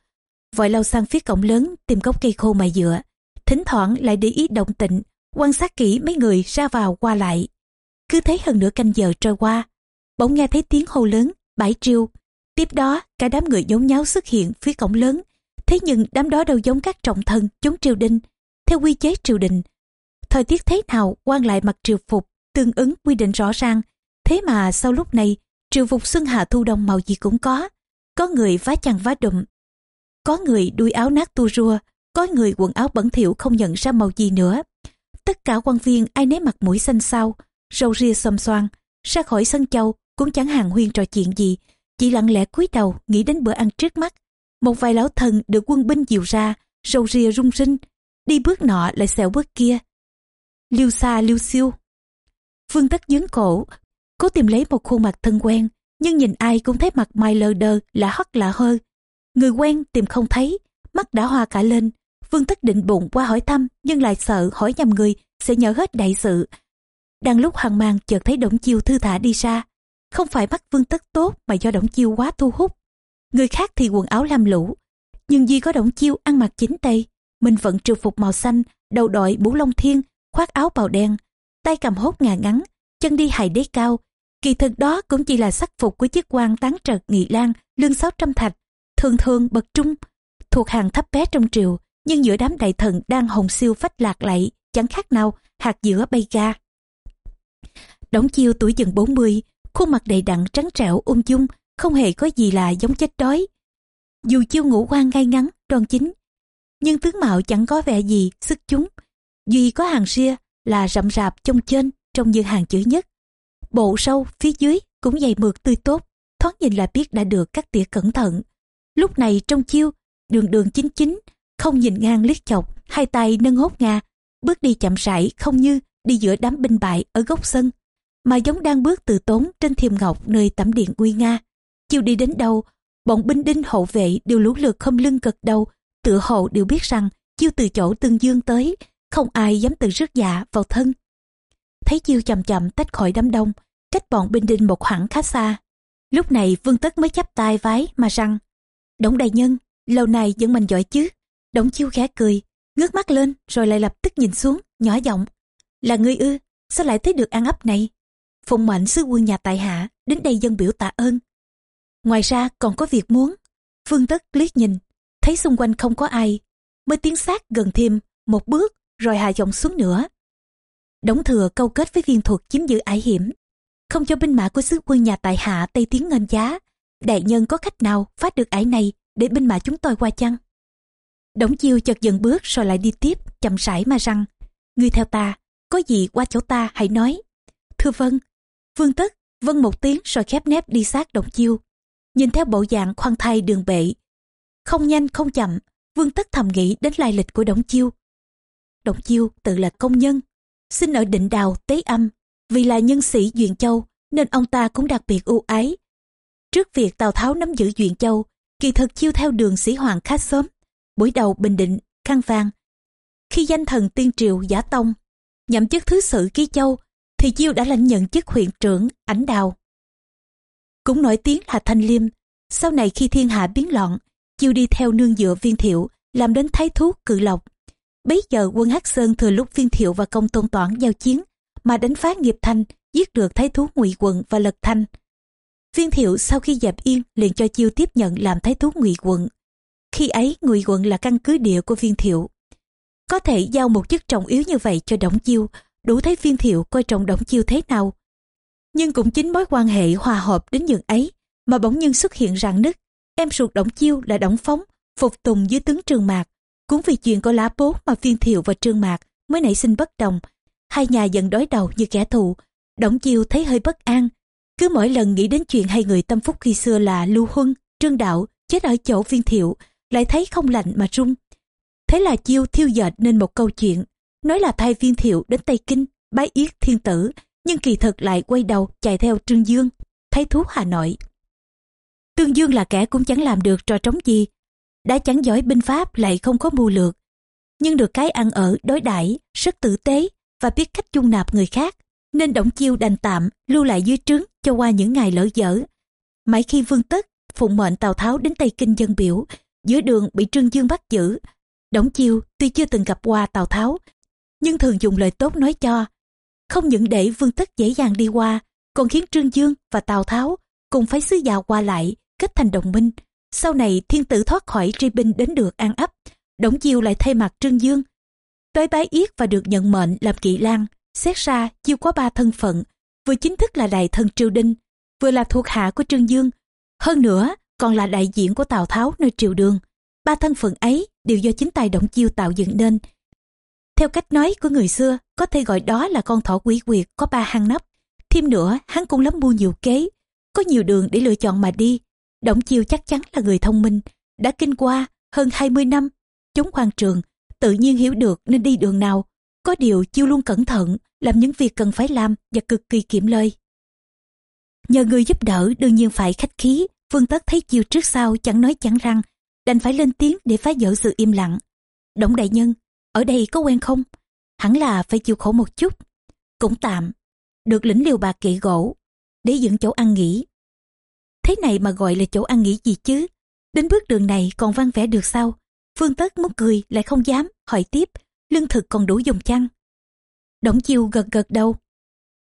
vội lao sang phía cổng lớn, tìm gốc cây khô mà dựa. Thỉnh thoảng lại để ý động tịnh quan sát kỹ mấy người ra vào qua lại. Cứ thấy hơn nửa canh giờ trôi qua, bỗng nghe thấy tiếng hô lớn, bãi triêu. Tiếp đó, cả đám người giống nháo xuất hiện phía cổng lớn. Thế nhưng đám đó đâu giống các trọng thân chống triều đình. Theo quy chế triều đình, thời tiết thế nào, quan lại mặc triều phục, tương ứng quy định rõ ràng. Thế mà sau lúc này, triều phục xuân hạ thu đông màu gì cũng có. Có người vá chăn vá đụm có người đuôi áo nát tu rua, có người quần áo bẩn thỉu không nhận ra màu gì nữa. Tất cả quan viên ai nấy mặt mũi xanh xao, râu ria xòm xoan ra khỏi sân châu cũng chẳng hàng huyên trò chuyện gì, chỉ lặng lẽ cúi đầu nghĩ đến bữa ăn trước mắt. Một vài lão thần được quân binh dìu ra, râu ria rung rinh, đi bước nọ lại xẻo bước kia. Liêu xa liêu siêu. Phương tất dướng cổ, cố tìm lấy một khuôn mặt thân quen, nhưng nhìn ai cũng thấy mặt mày lờ đờ lạ hất lạ hơ người quen tìm không thấy, mắt đã hoa cả lên. Vương tất định bụng qua hỏi thăm, nhưng lại sợ hỏi nhầm người, sẽ nhớ hết đại sự. Đang lúc hoang mang, chợt thấy đổng chiêu thư thả đi xa không phải mắt vương tất tốt, mà do đổng chiêu quá thu hút. Người khác thì quần áo lam lũ. Nhưng duy có đổng chiêu ăn mặc chính tây, mình vẫn triều phục màu xanh, đầu đội mũ lông thiên, khoác áo bào đen, tay cầm hốt ngà ngắn, chân đi hài đế cao. Kỳ thực đó cũng chỉ là sắc phục của chiếc quan tán trật nghị lan, lương sáu trăm thạch thường thường bậc trung. Thuộc hàng thấp bé trong triều, nhưng giữa đám đại thần đang hồng siêu phách lạc lạy chẳng khác nào hạt giữa bay ga. Đổng chiêu tuổi dần 40 khuôn mặt đầy đặn trắng trẻo ung dung, không hề có gì là giống chết đói. Dù chiêu ngũ quan ngay ngắn, đoan chính, nhưng tướng mạo chẳng có vẻ gì sức chúng. Duy có hàng ria là rậm rạp trong trên trông như hàng chữ nhất. Bộ sâu phía dưới cũng dày mượt tươi tốt, thoáng nhìn là biết đã được cắt tỉa cẩn thận lúc này trong chiêu, đường đường chính chính, không nhìn ngang liếc chọc, hai tay nâng hốt nga, bước đi chậm rãi, không như đi giữa đám binh bại ở góc sân, mà giống đang bước từ tốn trên thiềm ngọc nơi tẩm điện nguy nga. Chiêu đi đến đâu, bọn binh đinh hậu vệ đều lũ lượt không lưng cực đầu, tựa hậu đều biết rằng chiêu từ chỗ tương dương tới, không ai dám tự rước dạ vào thân. Thấy chiêu chậm chậm tách khỏi đám đông, cách bọn binh đinh một khoảng khá xa. Lúc này vương tất mới chắp tay vái mà rằng đổng đại nhân, lâu nay vẫn mình giỏi chứ? Đổng chiêu khẽ cười, ngước mắt lên rồi lại lập tức nhìn xuống, nhỏ giọng. Là ngươi ư, sao lại thấy được ăn ấp này? Phụng mệnh sứ quân nhà tại hạ, đến đây dân biểu tạ ơn. Ngoài ra còn có việc muốn. Vương tất liếc nhìn, thấy xung quanh không có ai. Mới tiến sát gần thêm một bước, rồi hạ giọng xuống nữa. Đống thừa câu kết với viên thuật chiếm giữ ải hiểm. Không cho binh mã của sứ quân nhà tại hạ tây tiến ngân giá đại nhân có cách nào phát được ải này để binh mã chúng tôi qua chăng? Đống chiêu chợt dần bước rồi lại đi tiếp, chậm rãi mà rằng ngươi theo ta, có gì qua chỗ ta hãy nói. Thưa vâng vương tất vâng một tiếng rồi khép nép đi sát đống chiêu. Nhìn theo bộ dạng khoan thai đường bệ. Không nhanh, không chậm, vương tất thầm nghĩ đến lai lịch của đống chiêu. Đống chiêu tự là công nhân, sinh ở định đào, tế âm. Vì là nhân sĩ duyện châu, nên ông ta cũng đặc biệt ưu ái trước việc tào tháo nắm giữ duyện châu kỳ thực chiêu theo đường sĩ hoàng khá sớm buổi đầu bình định khăn vàng. Khi danh thần tiên triều giả tông, nhậm chức thứ sự ký châu, thì chiêu đã lãnh nhận chức huyện trưởng ảnh đào. Cũng nổi tiếng là thanh liêm, sau này khi thiên hạ biến loạn, chiêu đi theo nương dựa viên thiệu, làm đến thái thú cự lộc. Bấy giờ quân Hắc Sơn thừa lúc viên thiệu và công tôn toản giao chiến, mà đánh phá nghiệp thanh, giết được thái thú ngụy quận và lật thanh. Viên thiệu sau khi dẹp yên liền cho chiêu tiếp nhận làm thái thú ngụy quận. Khi ấy ngụy quận là căn cứ địa của viên thiệu. Có thể giao một chức trọng yếu như vậy cho Đổng Chiêu, đủ thấy viên thiệu coi trọng Đổng Chiêu thế nào. Nhưng cũng chính mối quan hệ hòa hợp đến nhường ấy mà bỗng nhiên xuất hiện rạn nứt. Em ruột Đổng Chiêu là Đổng Phóng, phục tùng dưới tướng Trương Mạc. Cũng vì chuyện có lá bố mà viên thiệu và Trương Mạc mới nảy sinh bất đồng. Hai nhà dần đối đầu như kẻ thù. Đổng Chiêu thấy hơi bất an. Cứ mỗi lần nghĩ đến chuyện hai người tâm phúc khi xưa là Lưu Huân, Trương Đạo chết ở chỗ viên thiệu, lại thấy không lạnh mà rung. Thế là Chiêu thiêu dệt nên một câu chuyện, nói là thay viên thiệu đến Tây Kinh, bái yết thiên tử, nhưng kỳ thực lại quay đầu chạy theo Trương Dương, thấy thú Hà Nội. Tương Dương là kẻ cũng chẳng làm được trò trống gì, đã chẳng giỏi binh pháp lại không có mưu lược, nhưng được cái ăn ở đối đãi rất tử tế và biết cách chung nạp người khác, nên Động Chiêu đành tạm lưu lại dưới trướng cho qua những ngày lỡ dở. Mãi khi Vương Tất phụng mệnh Tào Tháo đến Tây Kinh dân biểu, giữa đường bị Trương Dương bắt giữ. Đổng Chiêu tuy chưa từng gặp qua Tào Tháo, nhưng thường dùng lời tốt nói cho, không những để Vương Tất dễ dàng đi qua, còn khiến Trương Dương và Tào Tháo cùng phái sứ già qua lại, kết thành đồng minh. Sau này thiên tử thoát khỏi tri binh đến được an ấp, Đổng Chiêu lại thay mặt Trương Dương. Tới bái yết và được nhận mệnh làm kỵ lang, xét ra Chiêu có ba thân phận, vừa chính thức là đại thần triều đình, vừa là thuộc hạ của Trương Dương. Hơn nữa, còn là đại diện của Tào Tháo nơi triều đường. Ba thân phận ấy đều do chính tài động Chiêu tạo dựng nên. Theo cách nói của người xưa, có thể gọi đó là con thỏ quỷ quyệt có ba hang nắp. Thêm nữa, hắn cũng lắm mua nhiều kế, có nhiều đường để lựa chọn mà đi. động Chiêu chắc chắn là người thông minh, đã kinh qua hơn 20 năm, chống quan trường, tự nhiên hiểu được nên đi đường nào. Có điều Chiêu luôn cẩn thận, làm những việc cần phải làm và cực kỳ kiệm lời. Nhờ người giúp đỡ đương nhiên phải khách khí, Vương Tất thấy chiều trước sau chẳng nói chẳng răng, đành phải lên tiếng để phá vỡ sự im lặng. Đổng đại nhân, ở đây có quen không? Hẳn là phải chịu khổ một chút. Cũng tạm, được lĩnh liều bạc kỵ gỗ, để dựng chỗ ăn nghỉ. Thế này mà gọi là chỗ ăn nghỉ gì chứ? Đến bước đường này còn văn vẽ được sao? Phương Tất muốn cười lại không dám, hỏi tiếp, lương thực còn đủ dùng chăng? Đổng chiêu gật gật đầu.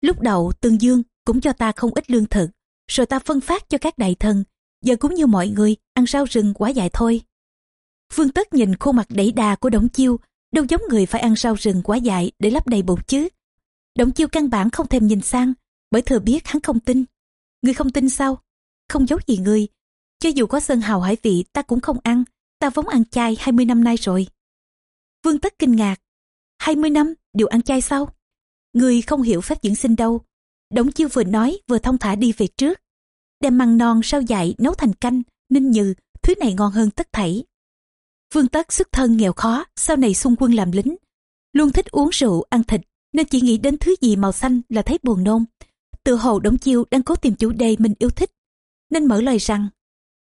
Lúc đầu Tương Dương cũng cho ta không ít lương thực, rồi ta phân phát cho các đại thần, giờ cũng như mọi người, ăn rau rừng quá dại thôi. Phương Tất nhìn khuôn mặt đẩy đà của Đổng Chiêu, đâu giống người phải ăn rau rừng quá dại để lấp đầy bụng chứ. Đổng Chiêu căn bản không thèm nhìn sang, bởi thừa biết hắn không tin. Người không tin sao? Không giấu gì người. Cho dù có sơn hào hải vị ta cũng không ăn, ta vốn ăn chay 20 năm nay rồi. Vương Tất kinh ngạc. 20 năm đều ăn chay sao? Người không hiểu phép dưỡng sinh đâu. Đống Chiêu vừa nói vừa thông thả đi về trước. Đem măng non sao dại nấu thành canh, ninh nhừ, thứ này ngon hơn tất thảy. Vương Tất xuất thân nghèo khó, sau này xung quân làm lính. Luôn thích uống rượu, ăn thịt, nên chỉ nghĩ đến thứ gì màu xanh là thấy buồn nôn. Tự hồ Đống Chiêu đang cố tìm chủ đề mình yêu thích, nên mở lời rằng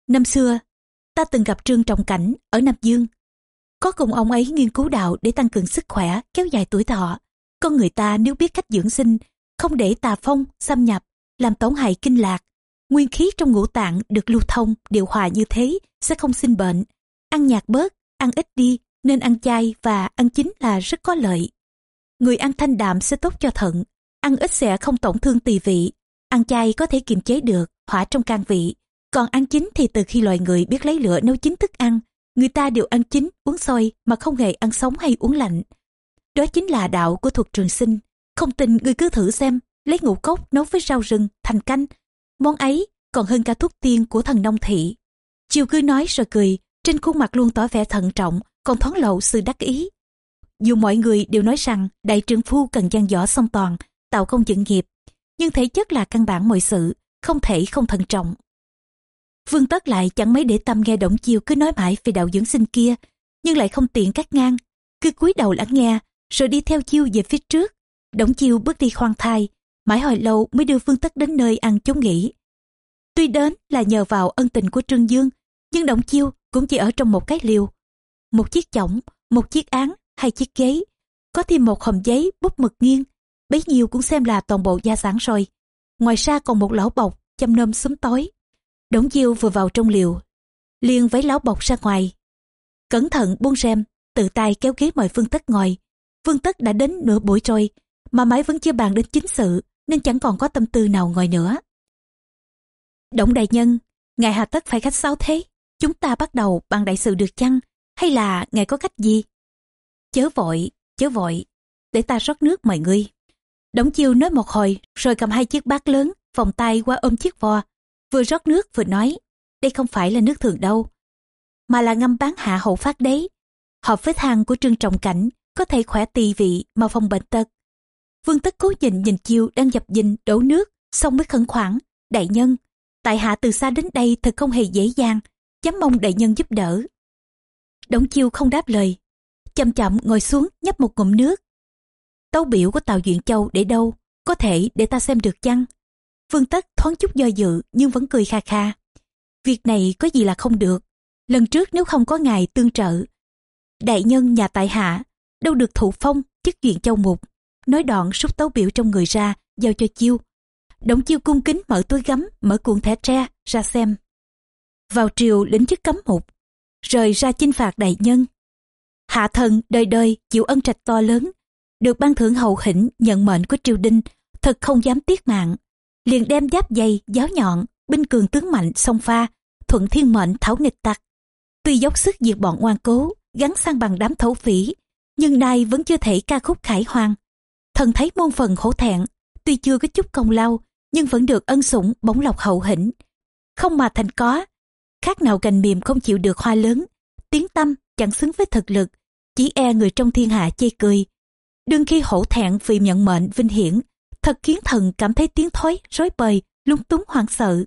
Năm xưa, ta từng gặp Trương Trọng Cảnh ở Nam Dương. Có cùng ông ấy nghiên cứu đạo để tăng cường sức khỏe, kéo dài tuổi thọ. Con người ta nếu biết cách dưỡng sinh, không để tà phong, xâm nhập, làm tổn hại kinh lạc, nguyên khí trong ngũ tạng được lưu thông, điều hòa như thế sẽ không sinh bệnh. Ăn nhạt bớt, ăn ít đi, nên ăn chay và ăn chín là rất có lợi. Người ăn thanh đạm sẽ tốt cho thận, ăn ít sẽ không tổn thương tỳ vị. Ăn chay có thể kiềm chế được hỏa trong can vị. Còn ăn chín thì từ khi loài người biết lấy lửa nấu chín thức ăn, người ta đều ăn chín, uống sôi mà không hề ăn sống hay uống lạnh. Đó chính là đạo của thuật trường sinh. Không tin người cứ thử xem, lấy ngũ cốc nấu với rau rừng, thành canh. Món ấy còn hơn cả thuốc tiên của thần nông thị. Chiều cứ nói rồi cười, trên khuôn mặt luôn tỏ vẻ thận trọng, còn thoáng lộ sự đắc ý. Dù mọi người đều nói rằng đại trưởng phu cần gian võ song toàn, tạo công dựng nghiệp, nhưng thể chất là căn bản mọi sự, không thể không thận trọng. Vương Tất lại chẳng mấy để tâm nghe Động Chiêu cứ nói mãi về đạo dưỡng sinh kia, nhưng lại không tiện cắt ngang, cứ cúi đầu lắng nghe, rồi đi theo Chiêu về phía trước. Động Chiêu bước đi khoan thai, mãi hồi lâu mới đưa Vương Tất đến nơi ăn chốn nghỉ. Tuy đến là nhờ vào ân tình của Trương Dương, nhưng Động Chiêu cũng chỉ ở trong một cái liều. Một chiếc chõng, một chiếc án, hai chiếc ghế, có thêm một hòm giấy bút mực nghiêng, bấy nhiêu cũng xem là toàn bộ gia sản rồi. Ngoài ra còn một lão bọc, chăm nôm súng tối. Đống chiêu vừa vào trong liều, liền váy lão bọc ra ngoài. Cẩn thận buông rèm, tự tay kéo ghế mời Phương Tất ngồi. Phương Tất đã đến nửa buổi rồi, mà máy vẫn chưa bàn đến chính sự, nên chẳng còn có tâm tư nào ngồi nữa. Động đại nhân, ngài hà tất phải khách sáo thế, chúng ta bắt đầu bằng đại sự được chăng, hay là ngài có cách gì? Chớ vội, chớ vội, để ta rót nước mời ngươi. Đống chiêu nói một hồi, rồi cầm hai chiếc bát lớn, vòng tay qua ôm chiếc vò, vừa rót nước vừa nói, đây không phải là nước thường đâu, mà là ngâm bán hạ hậu phát đấy. Hợp với thang của trương trọng cảnh, có thể khỏe tỳ vị mà phòng bệnh tật. Vương tất cố nhìn nhìn chiêu đang dập dình đổ nước, xong mới khẩn khoản, đại nhân, tại hạ từ xa đến đây thật không hề dễ dàng, dám mong đại nhân giúp đỡ. đống chiêu không đáp lời, chậm chậm ngồi xuống nhấp một ngụm nước. Tấu biểu của Tào Duyện Châu để đâu, có thể để ta xem được chăng? Vương Tất thoáng chút do dự nhưng vẫn cười kha kha. Việc này có gì là không được. Lần trước nếu không có ngài tương trợ, đại nhân nhà tại hạ đâu được thụ phong chức Duyện Châu Mục. Nói đoạn rút tấu biểu trong người ra, giao cho chiêu. Đổng chiêu cung kính mở túi gấm, mở cuộn thẻ tre ra xem. Vào triều lĩnh chức cấm mục, rời ra chinh phạt đại nhân. Hạ thần đời đời chịu ân trạch to lớn, được ban thưởng hậu hĩnh nhận mệnh của triều đình, thật không dám tiếc mạng. Liền đem giáp dày, giáo nhọn, binh cường tướng mạnh song pha, thuận thiên mệnh thảo nghịch tặc. Tuy dốc sức diệt bọn ngoan cố, gắn sang bằng đám thấu phỉ, nhưng nay vẫn chưa thể ca khúc khải hoàng. Thần thấy môn phần hổ thẹn, tuy chưa có chút công lao, nhưng vẫn được ân sủng bóng lọc hậu hĩnh. Không mà thành có, khác nào cành mềm không chịu được hoa lớn, tiếng tâm chẳng xứng với thực lực, chỉ e người trong thiên hạ chê cười. Đương khi hổ thẹn vì nhận mệnh vinh hiển, thật khiến thần cảm thấy tiếng thói, rối bời, lung túng hoảng sợ.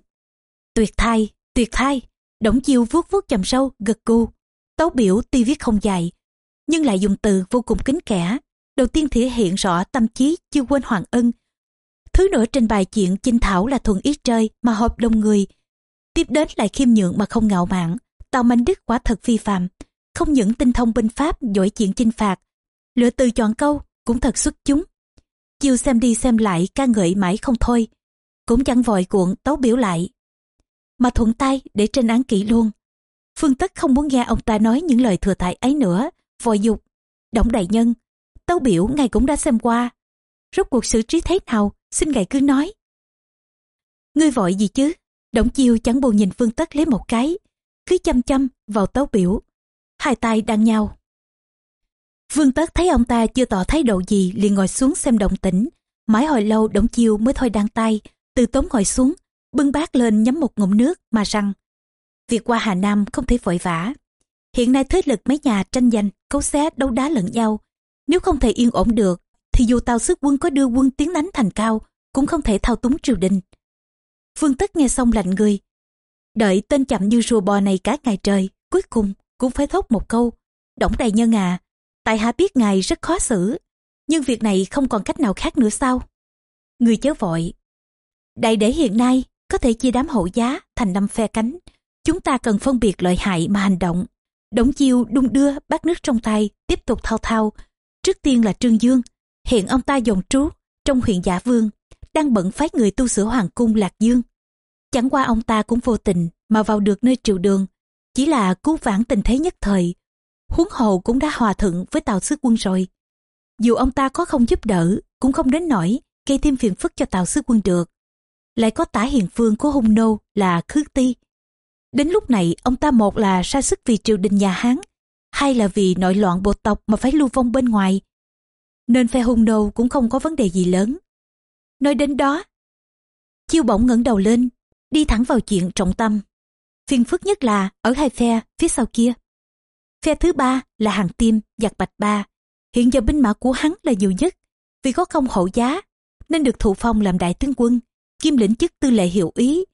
Tuyệt thai, tuyệt thai, đổng chiêu vuốt vuốt chầm sâu, gật gù. Tấu biểu tuy viết không dài, nhưng lại dùng từ vô cùng kính kẻ. Đầu tiên thể hiện rõ tâm trí chưa quên hoàng ân. Thứ nữa trên bài chuyện chinh thảo là thuần ít chơi mà hợp đông người. Tiếp đến lại khiêm nhượng mà không ngạo mạn. Tào Mạnh Đức quả thật phi phạm. Không những tinh thông binh pháp giỏi chuyện chinh phạt. Lựa từ chọn câu cũng thật xuất chúng. Chiêu xem đi xem lại, ca ngợi mãi không thôi. Cũng chẳng vội cuộn, tấu biểu lại. Mà thuận tay, để trên án kỹ luôn. Phương Tất không muốn nghe ông ta nói những lời thừa thải ấy nữa. Vội dục. Động đại nhân. Tấu biểu ngài cũng đã xem qua. Rốt cuộc xử trí thế nào? Xin ngài cứ nói. Ngươi vội gì chứ? Động chiêu chẳng buồn nhìn Phương Tất lấy một cái. Cứ chăm chăm vào tấu biểu. Hai tay đang nhau. Vương Tất thấy ông ta chưa tỏ thái độ gì liền ngồi xuống xem động tĩnh. Mãi hồi lâu Đổng Chiêu mới thôi đăng tay, từ tốn ngồi xuống, bưng bát lên nhấm một ngụm nước mà rằng việc qua Hà Nam không thể vội vã. Hiện nay thế lực mấy nhà tranh giành, cấu xé đấu đá lẫn nhau. Nếu không thể yên ổn được, thì dù tàu sức quân có đưa quân tiến đánh thành cao, cũng không thể thao túng triều đình. Vương Tất nghe xong lạnh người. Đợi tên chậm như rùa bò này cả ngày trời, cuối cùng cũng phải thốt một câu. Đổng đại nhân à, tại hạ biết ngài rất khó xử, nhưng việc này không còn cách nào khác nữa sao? Người chớ vội. Đại để hiện nay có thể chia đám hậu giá thành năm phe cánh. Chúng ta cần phân biệt lợi hại mà hành động. đống chiêu đung đưa bát nước trong tay, tiếp tục thao thao. Trước tiên là Trương Dương, hiện ông ta dồn trú trong huyện Giả Vương, đang bận phái người tu sửa hoàng cung Lạc Dương. Chẳng qua ông ta cũng vô tình mà vào được nơi triều đường, chỉ là cứu vãn tình thế nhất thời. Huống hồ cũng đã hòa thuận với Tào sứ quân rồi. Dù ông ta có không giúp đỡ, cũng không đến nổi gây thêm phiền phức cho Tào sứ quân được. Lại có tả hiền phương của hung nô là khước ti. Đến lúc này ông ta một là ra sức vì triều đình nhà Hán, hai là vì nội loạn bộ tộc mà phải lưu vong bên ngoài. Nên phe hung nô cũng không có vấn đề gì lớn. Nói đến đó, chiêu bỗng ngẩng đầu lên, đi thẳng vào chuyện trọng tâm. Phiền phức nhất là ở hai phe phía sau kia. Phe thứ ba là hàng tim giặc bạch ba. Hiện giờ binh mã của hắn là nhiều nhất, vì có công hậu giá nên được thụ phong làm đại tướng quân, kim lĩnh chức tư lệ hiệu ý.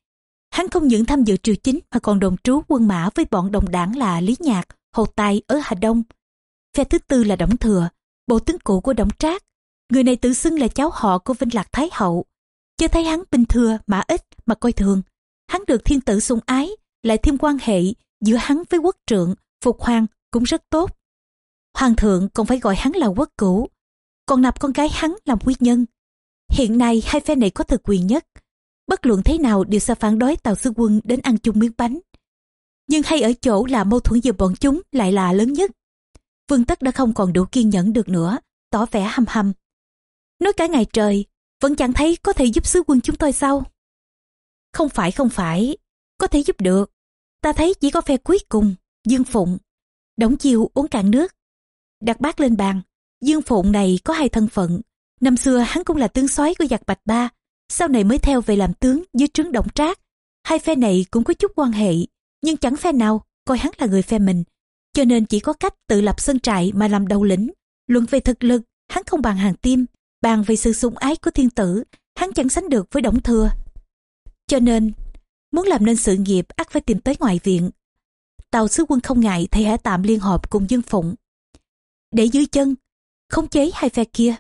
Hắn không những tham dự triều chính mà còn đồng trú quân mã với bọn đồng đảng là Lý Nhạc, Hồ Tài ở Hà Đông. Phe thứ tư là Đổng Thừa, bộ tướng cũ của Đổng Trác. Người này tự xưng là cháu họ của Vinh Lạc Thái Hậu. Chưa thấy hắn binh thừa, mã ít mà coi thường. Hắn được thiên tử sủng ái, lại thêm quan hệ giữa hắn với quốc trượng, phục hoàng cũng rất tốt. Hoàng thượng còn phải gọi hắn là quốc cửu, còn nạp con gái hắn làm quý nhân. Hiện nay hai phe này có thực quyền nhất. Bất luận thế nào đều sẽ phản đối Tào Sư Quân đến ăn chung miếng bánh. Nhưng hay ở chỗ là mâu thuẫn giữa bọn chúng lại là lớn nhất. Vương Tất đã không còn đủ kiên nhẫn được nữa, tỏ vẻ hăm hăm. Nói cả ngày trời, vẫn chẳng thấy có thể giúp sứ quân chúng tôi sao? Không phải không phải, có thể giúp được. Ta thấy chỉ có phe cuối cùng, Dương Phụng. Đống chiêu uống cạn nước. Đặt bát lên bàn, Dương Phụng này có hai thân phận. Năm xưa hắn cũng là tướng soái của giặc Bạch Ba, sau này mới theo về làm tướng dưới trướng Động Trác. Hai phe này cũng có chút quan hệ, nhưng chẳng phe nào coi hắn là người phe mình. Cho nên chỉ có cách tự lập sân trại mà làm đầu lĩnh. Luận về thực lực, hắn không bằng hàng tim, bàn về sự sủng ái của thiên tử, hắn chẳng sánh được với Đổng Thừa. Cho nên, muốn làm nên sự nghiệp ắt phải tìm tới ngoại viện. Tàu sứ quân không ngại thì hãy tạm liên hợp cùng Dương Phụng. Để dưới chân, không chế hai phe kia.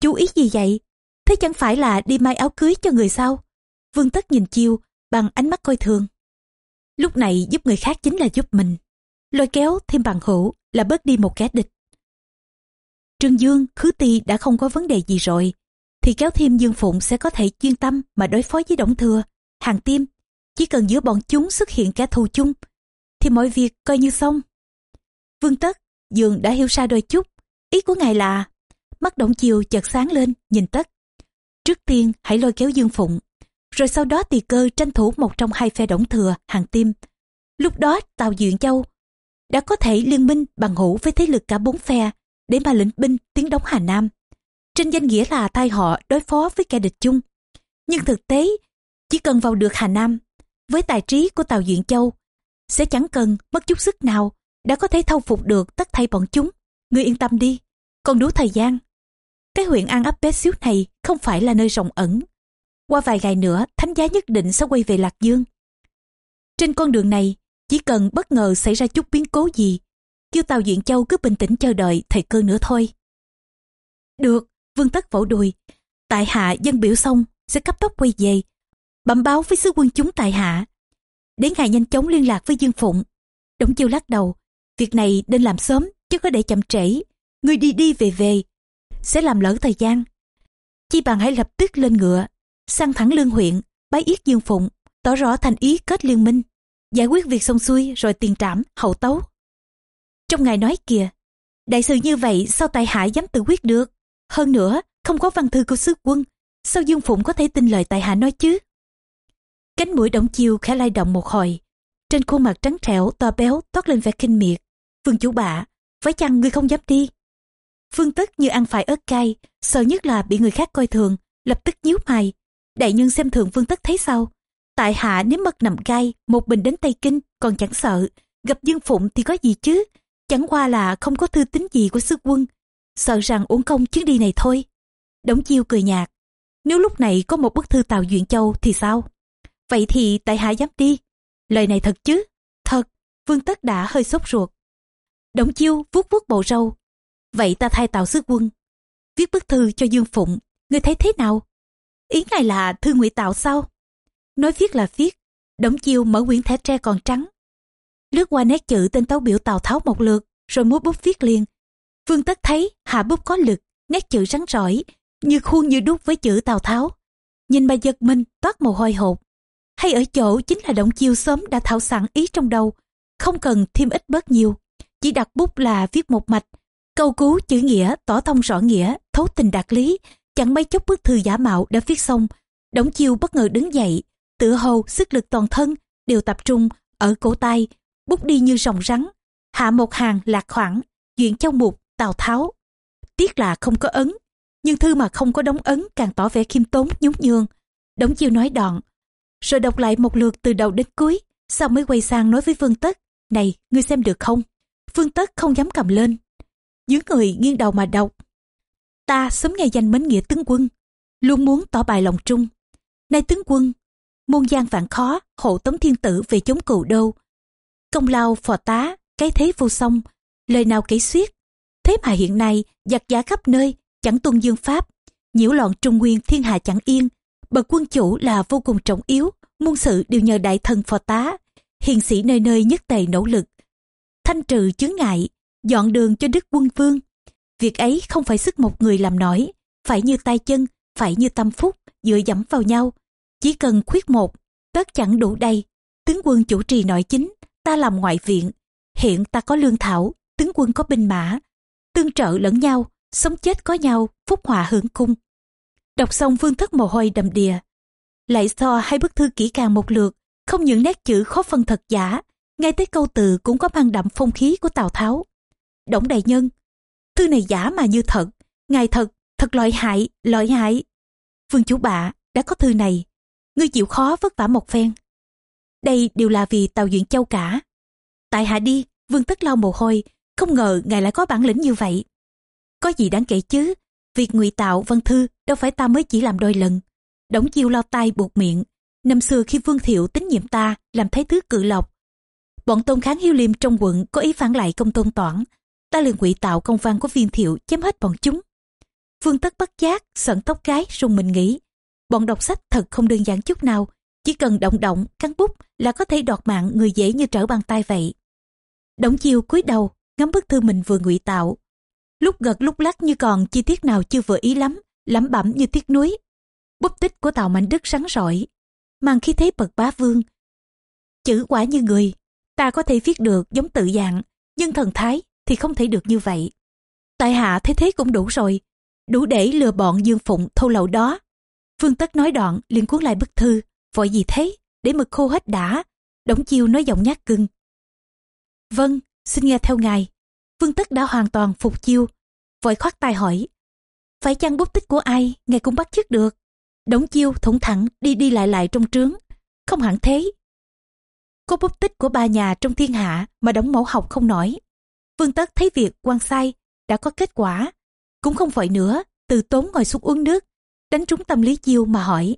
Chú ý gì vậy? Thế chẳng phải là đi may áo cưới cho người sao? Vương Tất nhìn chiêu bằng ánh mắt coi thường. Lúc này giúp người khác chính là giúp mình. Lôi kéo thêm bằng hữu là bớt đi một kẻ địch. Trương Dương, Khứ Ti đã không có vấn đề gì rồi, thì kéo thêm Dương Phụng sẽ có thể chuyên tâm mà đối phó với Đổng Thừa, Hàng Tim. Chỉ cần giữa bọn chúng xuất hiện kẻ thù chung, thì mọi việc coi như xong. Vương Tất, Dương đã hiểu ra đôi chút. Ý của ngài là, mắt động Chiều chợt sáng lên, nhìn Tất. Trước tiên hãy lôi kéo Dương Phụng, rồi sau đó tùy cơ tranh thủ một trong hai phe Đổng Thừa, Hàng Tim. Lúc đó Tào Duyện Châu đã có thể liên minh bằng hữu với thế lực cả bốn phe để mà lĩnh binh tiến đóng Hà Nam. Trên danh nghĩa là thay họ đối phó với kẻ địch chung. Nhưng thực tế, chỉ cần vào được Hà Nam, với tài trí của Tàu Duyện Châu, sẽ chẳng cần mất chút sức nào đã có thể thâu phục được tất thảy bọn chúng. Ngươi yên tâm đi, còn đủ thời gian. Cái huyện An ấp bé xíu này không phải là nơi rộng ẩn. Qua vài ngày nữa, thánh giá nhất định sẽ quay về Lạc Dương. Trên con đường này, chỉ cần bất ngờ xảy ra chút biến cố gì kêu Tàu Diện Châu cứ bình tĩnh chờ đợi thời cơ nữa thôi. Được, Vương Tất vỗ đùi. Tại hạ dân biểu xong sẽ cấp tốc quay về, bẩm báo với sứ quân chúng tại hạ. Để ngài nhanh chóng liên lạc với Dương Phụng. Đống chiêu lắc đầu, việc này nên làm sớm chứ có để chậm trễ. Người đi đi về về, sẽ làm lỡ thời gian. Chi bằng hãy lập tức lên ngựa, sang thẳng lương huyện, bái yết Dương Phụng, tỏ rõ thành ý kết liên minh. Giải quyết việc xong xuôi rồi tiền trảm, hậu tấu. Trong ngài nói kìa, đại sự như vậy sao tài hạ dám tự quyết được? Hơn nữa, không có văn thư của sứ quân, sao Dương Phụng có thể tin lời tài hạ nói chứ? Cánh mũi đổng chiêu khẽ lay động một hồi. Trên khuôn mặt trắng trẻo, to béo, toát lên vẻ kinh miệt. Vương chủ bạ, phải chăng ngươi không dám đi? Phương tất như ăn phải ớt cay, sợ nhất là bị người khác coi thường, lập tức nhíu mày. Đại nhân xem thường Phương tất thấy sao? Tại hạ nếu mật nằm gai, một bình đến Tây Kinh, còn chẳng sợ. Gặp Dương Phụng thì có gì chứ? Chẳng qua là không có thư tín gì của sứ quân, sợ rằng uống công chuyến đi này thôi. Đống chiêu cười nhạt, nếu lúc này có một bức thư Tào Duyện Châu thì sao? Vậy thì tại hạ dám đi. Lời này thật chứ? Thật, Vương Tất đã hơi sốt ruột. Đống chiêu vuốt vuốt bộ râu. Vậy ta thay Tào Sứ Quân. Viết bức thư cho Dương Phụng, ngươi thấy thế nào? Ý ngài là thư ngụy tạo sao? Nói viết là viết. Đống chiêu mở quyển thẻ tre còn trắng, lướt qua nét chữ tên tấu biểu Tào Tháo một lượt, rồi múa bút viết liền. Vương Tất thấy hạ bút có lực, nét chữ rắn rỏi, như khuôn như đúc với chữ Tào Tháo. Nhìn bà giật mình, toát mồ hôi hột. Hay ở chỗ chính là động chiêu sớm đã thảo sẵn ý trong đầu, không cần thêm ít bớt nhiều. Chỉ đặt bút là viết một mạch, câu cú chữ nghĩa tỏ thông rõ nghĩa, thấu tình đạt lý, chẳng mấy chốc bức thư giả mạo đã viết xong. Đổng chiêu bất ngờ đứng dậy, tựa hồ sức lực toàn thân đều tập trung ở cổ tay. Bút đi như rồng rắn. Hạ một hàng lạc khoảng. Duyện châu mục tào tháo. Tiếc là không có ấn. Nhưng thư mà không có đóng ấn càng tỏ vẻ khiêm tốn nhún nhường. Đống chiêu nói đoạn rồi đọc lại một lượt từ đầu đến cuối, sau mới quay sang nói với vương tất, này, ngươi xem được không? Vương tất không dám cầm lên. Dưới người nghiêng đầu mà đọc. Ta sớm nghe danh mến nghĩa tướng quân, luôn muốn tỏ bài lòng trung. Nay tướng quân muôn gian vạn khó, hộ tống thiên tử về chống cựu đô. Công lao phò tá, cái thế vô song, lời nào kể xiết. Thế mà hiện nay, giặc giả khắp nơi, chẳng tuân dương pháp, nhiễu loạn trung nguyên thiên hạ chẳng yên bậc quân chủ là vô cùng trọng yếu muôn sự đều nhờ đại thần phò tá hiền sĩ nơi nơi nhất tề nỗ lực thanh trừ chướng ngại dọn đường cho đức quân vương. Việc ấy không phải sức một người làm nổi, phải như tay chân, phải như tâm phúc, dựa dẫm vào nhau. Chỉ cần khuyết một, tất chẳng đủ đây. Tướng quân chủ trì nội chính, ta làm ngoại viện. Hiện ta có lương thảo, tướng quân có binh mã. Tương trợ lẫn nhau, sống chết có nhau, phúc họa hưởng cung. Đọc xong vương thất mồ hôi đầm đìa. Lại so hai bức thư kỹ càng một lượt, không những nét chữ khó phân thật giả, ngay tới câu từ cũng có mang đậm phong khí của Tào Tháo. Đổng đại nhân, thư này giả mà như thật, ngài thật, thật lợi hại, lợi hại. Vương chủ bạ, đã có thư này, ngươi chịu khó vất vả một phen. Đây đều là vì Tào Duyện Châu cả. Tại hạ đi, Vương Tất lau mồ hôi, không ngờ ngài lại có bản lĩnh như vậy. Có gì đáng kể chứ, việc ngụy tạo văn thư đâu phải ta mới chỉ làm đôi lần. Đổng chiêu lao tay buộc miệng. Năm xưa khi Vương Thiệu tín nhiệm ta làm thái tứ cự lộc, bọn tôn kháng hiếu liêm trong quận có ý phản lại công tôn toản ta liền ngụy tạo công văn của viên thiệu chém hết bọn chúng vương tất bất giác sợn tóc gái rùng mình nghĩ bọn đọc sách thật không đơn giản chút nào chỉ cần động động cắn bút là có thể đoạt mạng người dễ như trở bàn tay vậy đổng chiêu cúi đầu ngắm bức thư mình vừa ngụy tạo lúc gật lúc lắc như còn chi tiết nào chưa vừa ý lắm, lẩm bẩm như tiếc núi bút tích của tàu mạnh đức sáng rọi mang khí thế bậc bá vương. Chữ quả như người, ta có thể viết được giống tự dạng, nhưng thần thái thì không thể được như vậy. Tại hạ thấy thế cũng đủ rồi, đủ để lừa bọn dương phụng thâu lậu đó. Phương tất nói đoạn, liền cuốn lại bức thư, vội gì thế, để mực khô hết đã. Đống chiêu nói giọng nhát cưng. Vâng xin nghe theo ngài. Vương tất đã hoàn toàn phục chiêu vội khoát tay hỏi phải chăng bút tích của ai ngài cũng bắt chước được đống chiêu thủng thẳng đi đi lại lại trong trướng không hẳn thế có bút tích của ba nhà trong thiên hạ mà đóng mẫu học không nổi. Vương Tất thấy việc quan sai đã có kết quả. Cũng không vội nữa, từ tốn ngồi xuống uống nước, đánh trúng tâm lý chiêu mà hỏi.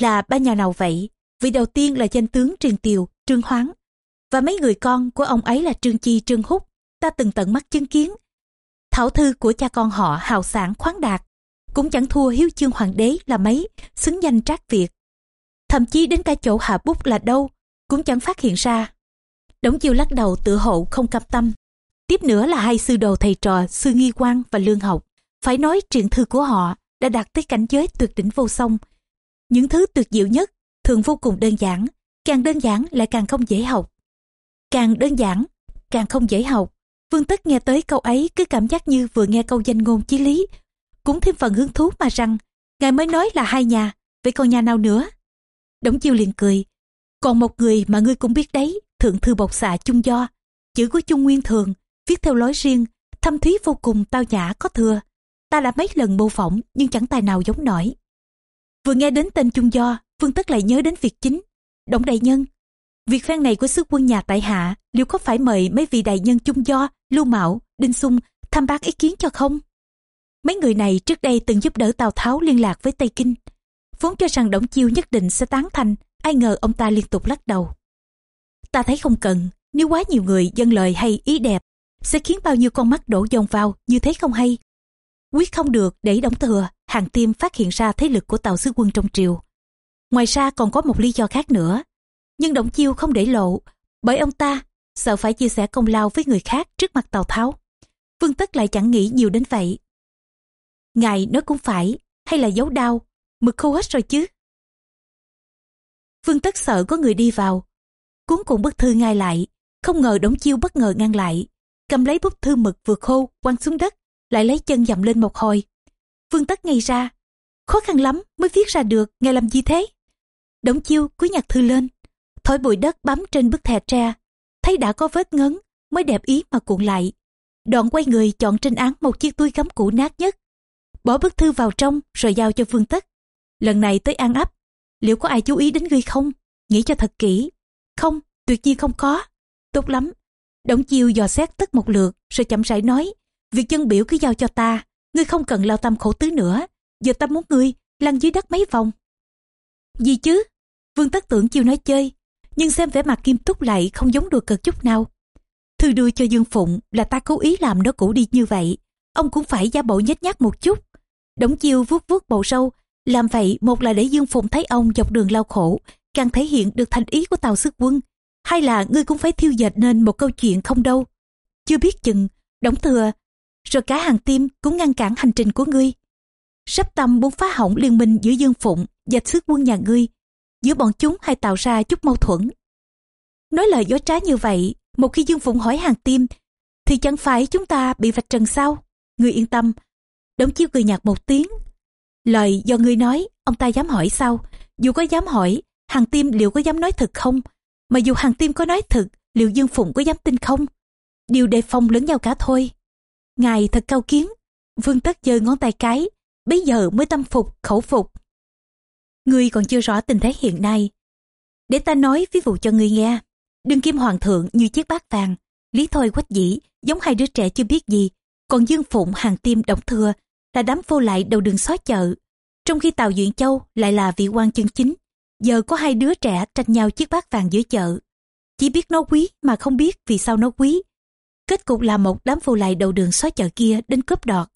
Là ba nhà nào vậy? Vị đầu tiên là danh tướng Triền Tiều, Trương Hoáng. Và mấy người con của ông ấy là Trương Chi, Trương Húc. Ta từng tận mắt chứng kiến. Thảo thư của cha con họ hào sản khoáng đạt. Cũng chẳng thua hiếu chương hoàng đế là mấy, xứng danh trác Việt. Thậm chí đến cả chỗ hạ bút là đâu cũng chẳng phát hiện ra. Đống chiêu lắc đầu tự hộ không cam tâm. Tiếp nữa là hai sư đồ thầy trò sư nghi quan và lương học. Phải nói truyện thư của họ đã đạt tới cảnh giới tuyệt đỉnh vô song. Những thứ tuyệt diệu nhất thường vô cùng đơn giản, càng đơn giản lại càng không dễ học. Càng đơn giản, càng không dễ học. Vương Tất nghe tới câu ấy cứ cảm giác như vừa nghe câu danh ngôn chí lý. Cũng thêm phần hứng thú mà rằng, ngài mới nói là hai nhà, vậy còn nhà nào nữa? Đống chiêu liền cười, còn một người mà ngươi cũng biết đấy, thượng thư bộc xạ chung do, chữ của chung nguyên thường, viết theo lối riêng, thâm thúy vô cùng tao nhã có thừa. Ta đã mấy lần mô phỏng nhưng chẳng tài nào giống nổi. Vừa nghe đến tên chung do, Vương Tất lại nhớ đến việc chính. Đống đại nhân, việc phen này của sứ quân nhà tại hạ liệu có phải mời mấy vị đại nhân chung do, lưu mạo, đinh sung tham bác ý kiến cho không? Mấy người này trước đây từng giúp đỡ Tào Tháo liên lạc với Tây Kinh. Vốn cho rằng Đổng Chiêu nhất định sẽ tán thành ai ngờ ông ta liên tục lắc đầu. Ta thấy không cần, nếu quá nhiều người dân lời hay ý đẹp, sẽ khiến bao nhiêu con mắt đổ dồn vào như thế không hay. Quyết không được để đóng thừa, hàng tiêm phát hiện ra thế lực của tàu sứ quân trong triều. Ngoài ra còn có một lý do khác nữa. Nhưng Động Chiêu không để lộ, bởi ông ta sợ phải chia sẻ công lao với người khác trước mặt Tào Tháo. Vương Tất lại chẳng nghĩ nhiều đến vậy. Ngài nói cũng phải, hay là giấu đau, mực khô hết rồi chứ. Vương Tất sợ có người đi vào. Cuốn cùng bức thư ngay lại, không ngờ đống chiêu bất ngờ ngăn lại. Cầm lấy bức thư mực vừa khô, quăng xuống đất, lại lấy chân dầm lên một hồi. Vương Tất ngay ra. Khó khăn lắm mới viết ra được, ngài làm gì thế? Đống chiêu cúi nhặt thư lên, thổi bụi đất bám trên bức thẻ tre. Thấy đã có vết ngấn, mới đẹp ý mà cuộn lại. Đoạn quay người chọn trên án một chiếc túi gấm cũ nát nhất. Bỏ bức thư vào trong rồi giao cho Vương Tất. Lần này tới an ấp, liệu có ai chú ý đến ngươi không? Nghĩ cho thật kỹ. Không tuyệt nhiên không có. Tốt lắm. Đổng chiêu dò xét tất một lượt rồi chậm rãi nói việc chân biểu cứ giao cho ta. Ngươi không cần lao tâm khổ tứ nữa. Giờ ta muốn ngươi lăn dưới đất mấy vòng. Gì chứ? Vương tất tưởng chiêu nói chơi nhưng xem vẻ mặt nghiêm túc lại không giống đùa cợt chút nào thư đưa cho dương phụng là ta cố ý làm nó cũ đi như vậy ông cũng phải giả bộ nhếch nhác một chút Đống chiêu vuốt vuốt bầu sâu làm vậy một là để Dương Phụng thấy ông dọc đường lao khổ, càng thể hiện được thành ý của tàu sức quân. Hay là ngươi cũng phải thiêu dệt nên một câu chuyện không đâu. Chưa biết chừng, đóng thừa, rồi cả hàng tim cũng ngăn cản hành trình của ngươi. Sắp tâm muốn phá hỏng liên minh giữa Dương Phụng và sức quân nhà ngươi, giữa bọn chúng hay tạo ra chút mâu thuẫn. Nói lời dối trá như vậy, một khi Dương Phụng hỏi hàng tim, thì chẳng phải chúng ta bị vạch trần sao? Ngươi yên tâm. Đống chiêu cười nhạt một tiếng. Lời do ngươi nói, ông ta dám hỏi sao? Dù có dám hỏi, hàng tim liệu có dám nói thật không? Mà dù hàng tim có nói thật, liệu Dương Phụng có dám tin không? Điều đề phòng lẫn nhau cả thôi. Ngài thật cao kiến. Vương Tất giơ ngón tay cái, bây giờ mới tâm phục, khẩu phục. Ngươi còn chưa rõ tình thế hiện nay. Để ta nói ví dụ cho ngươi nghe. Đương kim hoàng thượng như chiếc bát vàng, lý thôi quách dĩ, giống hai đứa trẻ chưa biết gì. Còn Dương Phụng hàng tim động thừa là đám vô lại đầu đường xó chợ. Trong khi Tào Duyện Châu lại là vị quan chân chính. Giờ có hai đứa trẻ tranh nhau chiếc bát vàng giữa chợ. Chỉ biết nó quý mà không biết vì sao nó quý. Kết cục là một đám vô lại đầu đường xó chợ kia đến cướp đọt.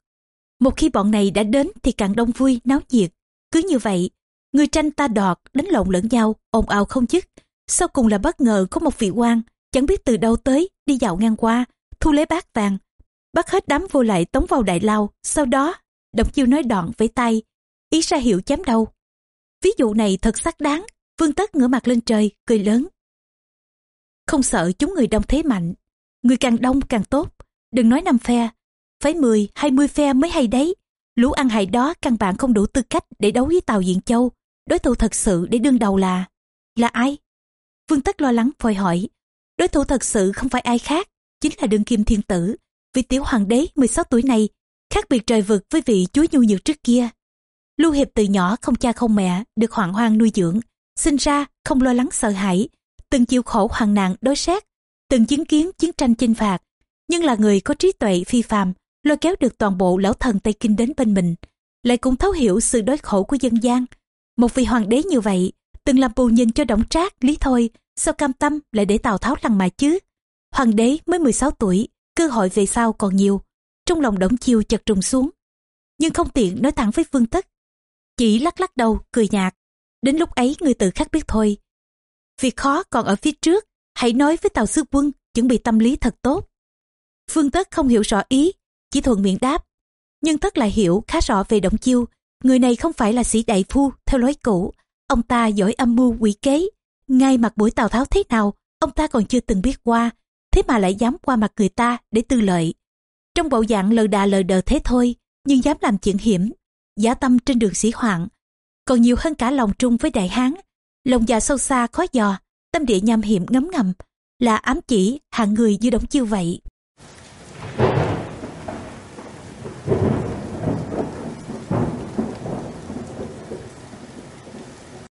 Một khi bọn này đã đến thì càng đông vui, náo nhiệt. Cứ như vậy, người tranh ta đọt, đánh lộn lẫn nhau, ồn ào không dứt. Sau cùng là bất ngờ có một vị quan, chẳng biết từ đâu tới, đi dạo ngang qua, thu lấy bát vàng. Bắt hết đám vô lại tống vào đại lao, sau đó, động chiêu nói đoạn với tay, ý ra hiệu chém đầu. Ví dụ này thật xác đáng, vương tất ngửa mặt lên trời, cười lớn. Không sợ chúng người đông thế mạnh, người càng đông càng tốt, đừng nói năm phe, phải 10, 20 phe mới hay đấy. Lũ ăn hại đó căn bản không đủ tư cách để đấu với Tàu Diện Châu. Đối thủ thật sự để đương đầu là... Là ai? Vương Tất lo lắng vội hỏi. Đối thủ thật sự không phải ai khác, chính là đương kim thiên tử. Vị tiểu hoàng đế 16 tuổi này, khác biệt trời vực với vị chúa nhu nhược trước kia. Lưu Hiệp từ nhỏ không cha không mẹ, được hoàng hoang nuôi dưỡng. Sinh ra không lo lắng sợ hãi, từng chịu khổ hoàng nạn đối xét, từng chứng kiến chiến tranh chinh phạt. Nhưng là người có trí tuệ phi phàm, lôi kéo được toàn bộ lão thần Tây Kinh đến bên mình, lại cũng thấu hiểu sự đói khổ của dân gian. Một vị hoàng đế như vậy, từng làm bù nhìn cho Đổng Trác, Lý Thôi, sao cam tâm lại để Tào Tháo lằng mà chứ? Hoàng đế mới 16 tuổi, cơ hội về sau còn nhiều. Trong lòng Đổng Chiêu chật trùng xuống. Nhưng không tiện nói thẳng với Vương Tất. Chỉ lắc lắc đầu, cười nhạt. Đến lúc ấy người tự khắc biết thôi. Việc khó còn ở phía trước, hãy nói với Tào Sư Quân, chuẩn bị tâm lý thật tốt. Phương Tất không hiểu rõ ý, chỉ thuận miệng đáp. Nhưng tất lại hiểu khá rõ về động chiêu, người này không phải là sĩ đại phu theo lối cũ, ông ta giỏi âm mưu quỷ kế. Ngay mặt buổi Tào Tháo thế nào, ông ta còn chưa từng biết qua, thế mà lại dám qua mặt người ta để tư lợi. Trong bộ dạng lờ đà lờ đờ thế thôi, nhưng dám làm chuyện hiểm, giả tâm trên đường sĩ hoạn. Còn nhiều hơn cả lòng trung với đại hán, lòng già sâu xa khó dò, tâm địa nham hiểm ngấm ngầm, là ám chỉ hạng người như đống chiêu vậy.